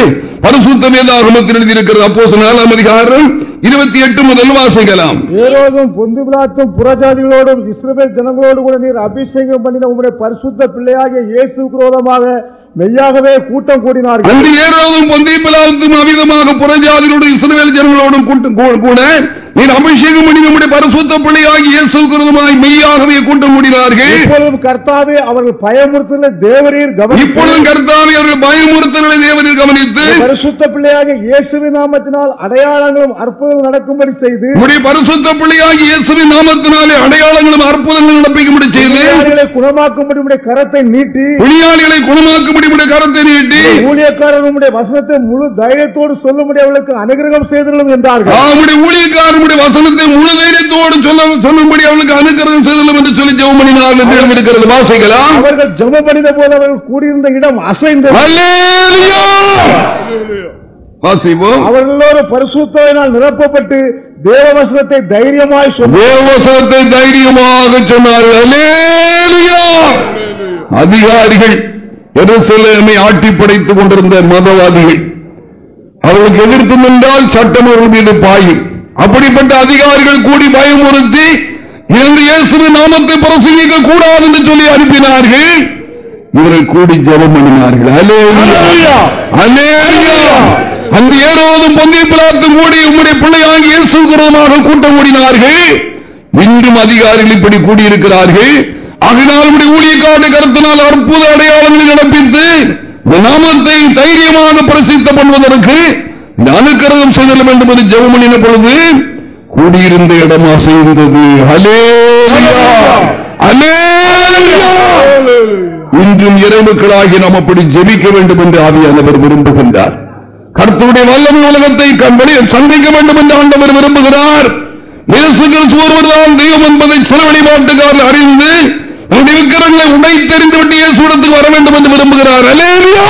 பரிசுத்தமே தான் எழுதியிருக்கிறது. அப்போ நாலாம் அதிகாரம் இருபத்தி எட்டு முதல் வாசிக்கலாம்.
ஏரோதும் பொந்து பிளாத்தும் புறஜாதிகளோடும் இஸ்ரவேல் ஜனங்களோடு கூட நீர் அபிஷேகம் பண்ணின உங்களுடைய பரிசுத்த பிள்ளையாகிய இயேசு விரோதமாக மெய்யாகவே கூட்டம் கூடினார்கள்.
அன்று ஏறாவும் பொந்தை பிலாவுக்கும் அவிதமாக புறஜாதிகளோடு இஸ்ரவேல் ஜனங்களோடும் கூட நீர் அபிஷேகம் பண்ணி நம்முடைய பரிசுத்த பிள்ளையாகி இயேசு கிருதமாய் மெய்யாகவே கூட்டம்
இப்பொழுதும் கர்த்தாவே அவர்கள் பயமுறுத்தல தேவரீர்
இப்பொழுதும்
கவனித்து
கர்த்தாவை அவர்கள் பயமுறுத்தல்களை தேவனில் கவனித்து
பரிசுத்த பிள்ளையாக இயேசுவின் நாமத்தினால் அடையாளங்களும் அற்புதங்களும் நடக்கும்படி செய்து
உம்முடைய பரிசுத்த பிள்ளையாகி இயேசுவின் நாமத்தினாலே அடையாளங்களும் அற்புதங்களும் நடப்பிக்கும்படி செய்து
குணமாக்கும்படி உம்முடைய கரத்தை நீட்டி
பிணியாளிகளை குணமாக்கும்படி உம்முடைய கரத்தை நீட்டி
ஊழியக்காரர் வசனத்தை முழு தைரியத்தோடு சொல்லும்படி அவர்களுக்கு அனுகிரகம் செய்திருளும் என்றார்கள்.
நம்முடைய ஊழியக்காரனுடைய கருத்துடைய வசனத்தை முழு தைரியத்தோடு சொல்ல சொல்லும்படி அவளுக்கு அனுக்கிரகம் செய்தலும் என்று சொல்லி ஜெபம் பண்ணினார் என்று எழுதியிருக்கிறது வாசிக்கலாம்
அவர்கள் ஜெபம் பண்ணின போது அவர்கள் கூடியிருந்த இடம் அசைந்தது!
வாசிப்போம்.
அவர்களோடு பரிசுத்தவினால் நிரப்பப்பட்டு தேவவசனத்தை தைரியமாய் சொன்னார்.
தேவசனத்தை தைரியமாக சொன்னார்கள்! அதிகாரிகள் எருசலேமை ஆட்டி படைத்துக் கொண்டிருந்த மதவாதிகள் அவர்களுக்கு எதிர்த்து நின்றால் சட்டம் அவர்கள் மீது பாயும். அப்படிப்பட்ட அதிகாரிகள் கூடி பயமுறுத்தி இந்த இயேசுவின் நாமத்தை பிரசங்கிக்க கூடாது என்று சொல்லி அனுப்பினார்கள். இவர்கள் கூடி ஜெபம் பண்ணினார்கள்! அந்த ஏரோதும் பொங்கை பிளாத்தும் கூடி உம்முடைய பிள்ளையாகி இயேசு கூட்டம் கூடினார்கள். இன்றும் அதிகாரிகள் இப்படி கூடியிருக்கிறார்கள். ஆகினால் உடைய ஊழியக்காரனை கருத்தினால் அற்புத அடையாளங்களை நடப்பித்து நாமத்தை தைரியமாக பிரசித்த பண்ணுவதற்கு இந்த அனுக்கிரகம் செய்தல் வேண்டும் என்று ஜெபம் பண்ணின பொழுது கூடியிருந்த இடம் அசைந்தது. இன்றும் இறைமக்களாகி நாம் அப்படி ஜெபிக்க வேண்டும் என்று ஆவியானவர் விரும்புகின்றார். கருத்துடைய வல்லமை உலகத்தை கண்படி சந்திக்க வேண்டும் என்று ஆண்டவர் விரும்புகிறார். இயேசு கிறிஸ்து தெய்வம் என்பதை சில வழிபாட்டுக்காரர் அறிந்து நம்முடைய விக்கிரங்களை உடைத்தெறிந்து விட்டு இயேசுடத்துக்கு வர வேண்டும் என்று விரும்புகிறார். அலேரியா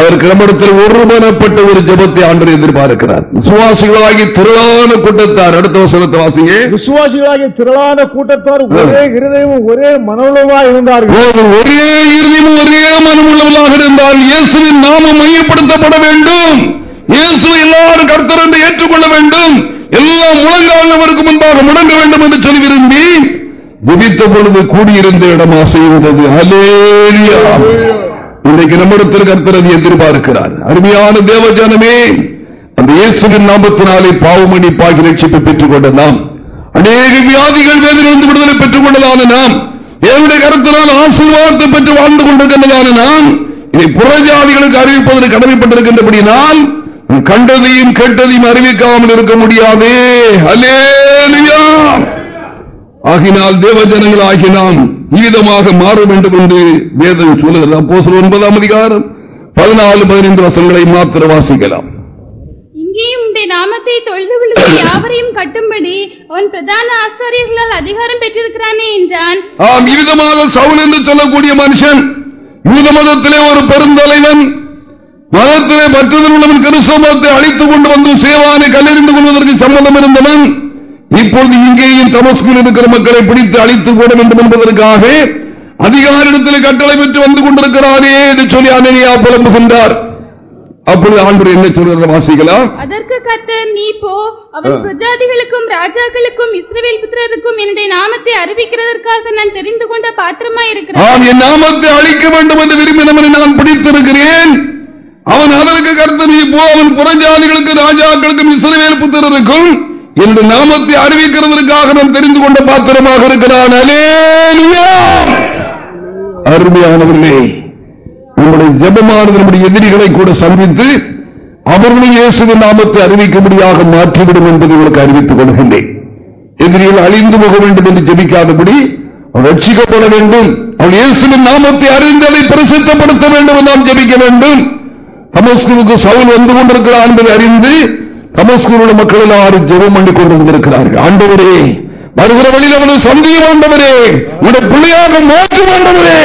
அதற்கு நம்மிடத்தில் ஒருமனப்பட்ட ஒரு ஜெபத்தை ஆண்டு எதிர்பார்க்கிறார். சுவாசிகளாகி திரளான கூட்டத்தார் அடுத்த வசனத்தை வாசிங்க.
விசுவாசிகளாகிய திரளான கூட்டத்தார் ஒரே இருதயமும் ஒரே மனோலமாய் இருந்தார்கள்.
ஒரே இறுதியும் ஒரே மனமுள்ளவர்களாக இருந்தால் இயேசுவின் நாமம் மையப்படுத்தப்பட வேண்டும். இயேசு எல்லாரும் கர்த்தர் என்று ஏற்றுக்கொள்ள வேண்டும். எல்லா முழங்காலவருக்கு முன்பாக முடங்க வேண்டும் என்று சொல்லி விரும்பி ஜெபித்த பொழுது கூடியிருந்த இடம் அசைந்தது அலேலியா இன்றைக்கு நம்மிடத்தில் கர்த்தர் எதிர்பார்க்கிறார். அருமையான தேவஜானமே அந்த இயேசுவின் நாமத்தினாலே பாவமணிப்பாகி ரட்சிப்பை பெற்றுக் கொண்ட நாம் அநேக வியாதிகள் வேதனையிலிருந்து விடுதலை பெற்றுக் கொண்டதான நாம் என்னுடைய கருத்தினால் ஆசீர்வாதத்தை பெற்று வாழ்ந்து கொண்டிருக்கின்றதான நாம் இதை புறஜாதிகளுக்கு அறிவிப்பதற்கு கடமைப்பட்டிருக்கின்றபடியினால் கண்டதையும் கேட்டதையும் அறிவிக்காமல் இருக்க முடியாதே. அலேலியா ஆகினால் தேவஜனங்கள் ஆகி நாம் ஈதமாக மாற வேண்டும் என்று வேதம் சொல்லுகிறது. அப்போ ஒன்பதாம் அதிகாரம் பதினாலு பதினைந்து வசங்களை மாத்திர வாசிக்கலாம்.
இங்கேயும் உம்முடைய நாமத்தை தொழுது கொள்ளுகிற யாவரையும் கட்டும்படி அவன் பிரதான ஆசாரியர்களால் அதிகாரம் பெற்றிருக்கிறானே என்றான்.
ஆம் இவ்விதமாக சவுல் என்று சொல்லக்கூடிய மனுஷன் யூத மதத்திலே ஒரு பெருந்தலைவன் மதத்திலே உள்ளவன் கிறிஸ்தவ மதத்தை அழித்துக் கொண்டு வந்து சேவானை கல்லெறிந்து கொள்வதற்கு சம்மதம் இருந்தவன் இப்பொழுது இங்கேயும் தமஸ்கில் இருக்கிற மக்களை பிடித்து அழித்துக் கொள்ள வேண்டும் என்பதற்காக அதிகாரிடத்தில் கட்டளை பெற்று வந்து கொண்டிருக்கிறானே என்று சொல்லி அனனியா புலம்புகின்றார். அப்பொழுது என்ன சொல்கிற வாசிக்கலாம்
அதற்கு கர்த்தர் நீ போ பிரஜாதிகளுக்கும் ராஜாக்களுக்கும் இஸ்ரவேல் புத்திரருக்கும் என்னுடைய நாமத்தை அறிவிக்கிறதற்காக நான் தெரிந்து கொண்ட பாத்திரமாய் இருக்கிறேன்
என் நாமத்தை அழிக்க வேண்டும் என்று விரும்பினவனை நான் பிடித்திருக்கிறேன். அவன் அதற்கு கருத்து நீ போ அவன் புறஜாதிகளுக்கு ராஜாக்களுக்கும் இஸ்ரவேல் புத்திரருக்கும் என்னுடைய நாமத்தை அறிவிக்கிறதற்காக நாம் தெரிந்து கொண்ட பாத்திரமாக இருக்கிறான். அருமையானவர்களே நம்முடைய ஜபமானது நம்முடைய எதிரிகளை கூட சந்தித்து அவர்களும் இயேசுவின் நாமத்தை அறிவிக்கும்படியாக மாற்றிவிடும் என்பதை உங்களுக்கு அறிவித்துக் கொள்கின்றேன். எதிரிகள் அழிந்து போக வேண்டும் என்று ஜெபிக்காதபடி அவன் ரட்சிக்கப்பட வேண்டும். அவன் இயேசுவின் நாமத்தை அறிந்து அதை பிரசித்தப்படுத்த வேண்டும் நாம் ஜெபிக்க வேண்டும். தமஸ்குவுக்கு சவுல் வந்து கொண்டிருக்கிறான் என்பதை அறிந்து தமஸ்குருடைய மக்கள் எல்லாரும் ஜெபம் பண்ணி கொண்டிருந்திருக்கிறார்கள் ஆண்டவரே வருகிற வழியில் அவனை சந்திய வேண்டவரே உடைய பிள்ளையாக மாற்ற வேண்டவரே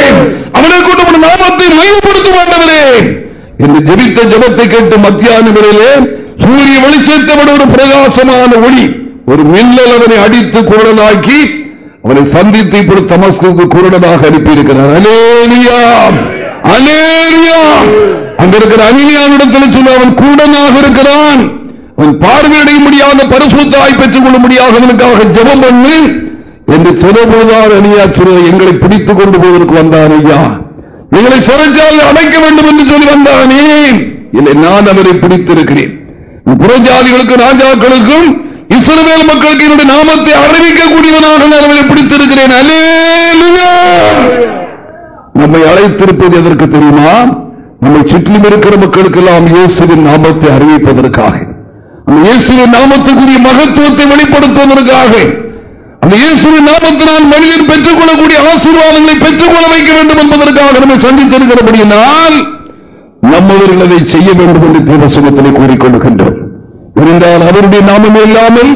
அவனை கொண்டு உன் நாமத்தை மயப்படுத்த வேண்டவரே என்று ஜெபித்த ஜபத்தை கேட்டு மத்தியான வேளையிலே சூரிய வெளிச்சத்தை ஒரு பிரகாசமான ஒளி ஒரு மின்னல் அவனை அடித்து குருடனாக்கி அவனை சந்தித்து இப்படி தமஸ்குக்கு குருடனாக அனுப்பியிருக்கிறார். அலேரியா அலேரியா அங்க இருக்கிற சொல்ல அவன் கூடனாக இருக்கிறான். உன் பார்வையடைய முடியாத பரிசுத்தாய் பெற்றுக் கொள்ள முடியாத அவனுக்காக பண்ணு என்று சிறபோதார் அணியா சொல்ல எங்களை பிடித்துக் கொண்டு போவதற்கு வந்தான் ஐயா. எங்களை சிறைச்சாலை அடைக்க வேண்டும் என்று சொல்லி வந்தானே இல்லை நான் அவரை பிடித்திருக்கிறேன். புறஜாதிகளுக்கும் ராஜாக்களுக்கும் இஸ்ரவேல் மக்களுக்கு என்னுடைய நாமத்தை அறிவிக்கக்கூடியவனாக நான் அவரை பிடித்திருக்கிறேன். நம்மை அழைத்திருப்பது எதற்கு தெரியுமா? நம்மை சுற்றிலும் இருக்கிற மக்களுக்கெல்லாம் இயேசுவின் நாமத்தை அறிவிப்பதற்காக. இயேசுவின் நாமத்துக்குரிய மகத்துவத்தை வெளிப்படுத்துவதற்காக அந்த இயேசுவின் நாமத்தினால் மனிதன் பெற்றுக் கொள்ளக்கூடிய ஆசீர்வாதங்களை பெற்றுக் கொள்ள வைக்க வேண்டும் என்பதற்காக நம்மை சந்தித்திருக்கிறபடியினால் நம்மவர்கள் அதை செய்ய வேண்டும் என்று தேவசனத்திலே கூறிக்கொள்கின்றோம் இருந்தால் அவருடைய நாமம் இல்லாமல்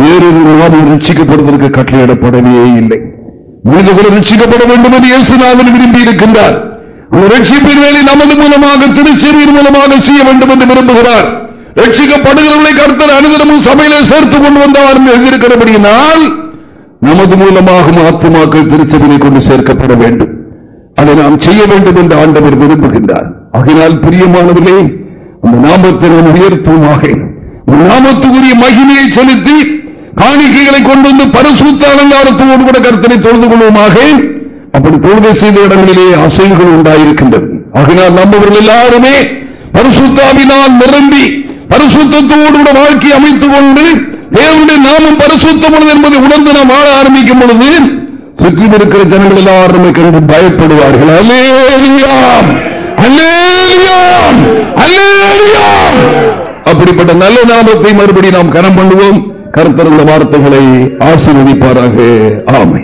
வேறொரு நாமம் ரட்சிக்கப்படுவதற்கு கட்டளையிடப்படவே இல்லை. மனிதர்கள் ரட்சிக்கப்பட வேண்டும் என்று இயேசுநாதன் விரும்பி இருக்கின்றார். அந்த ரட்சிப்பின் வேலை நமது மூலமாக திருச்செவியின் மூலமாக செய்ய வேண்டும் என்று விரும்புகிறார். ரட்சிக்கப்படுகிறவர்களை கருத்தர் அனுதினமும் சபையிலே சேர்த்துக் கொண்டு வந்தவர் எழுதியிருக்கிறபடியினால் நமது மூலமாக ஆத்மாக்கள் திருச்செவினை கொண்டு சேர்க்கப்பட வேண்டும். அதை நாம் செய்ய வேண்டும் என்று ஆண்டவர் விரும்புகின்றார். ஆகினால் பிரியமானவர்களே அந்த நாமத்தை நாம் உயர்த்துவமாக. நாமத்துக்குரிய மகிமையை செலுத்தி காணிக்கைகளை கொண்டு வந்து பரிசுத்த அலங்காரத்தோடு கூட கருத்தனை தொழுது கொள்வோமாக. அப்படி தொழுகை செய்த இடங்களிலே அசைவுகள் உண்டாயிருக்கின்றது. ஆகினால் நம்மவர்கள் எல்லாருமே பரிசுத்தாவினால் நிரம்பி பரிசுத்தோடு கூட வாழ்க்கை அமைத்துக் கொண்டு தேவனுடைய நாமம் பரிசுத்தமானது என்பதை உணர்ந்து நாம் வாழ ஆரம்பிக்கும் பொழுது சுற்றி இருக்கிற ஜனங்கள் எல்லாருமே கண்டு பயப்படுவார்கள். அலேலியாம் அலேலியாம் அலேலியாம் அப்படிப்பட்ட நல்ல நாமத்தை மறுபடி நாம் கரம் பண்ணுவோம். கருத்தருந்த வார்த்தைகளை ஆசீர்வதிப்பாராக. ஆமை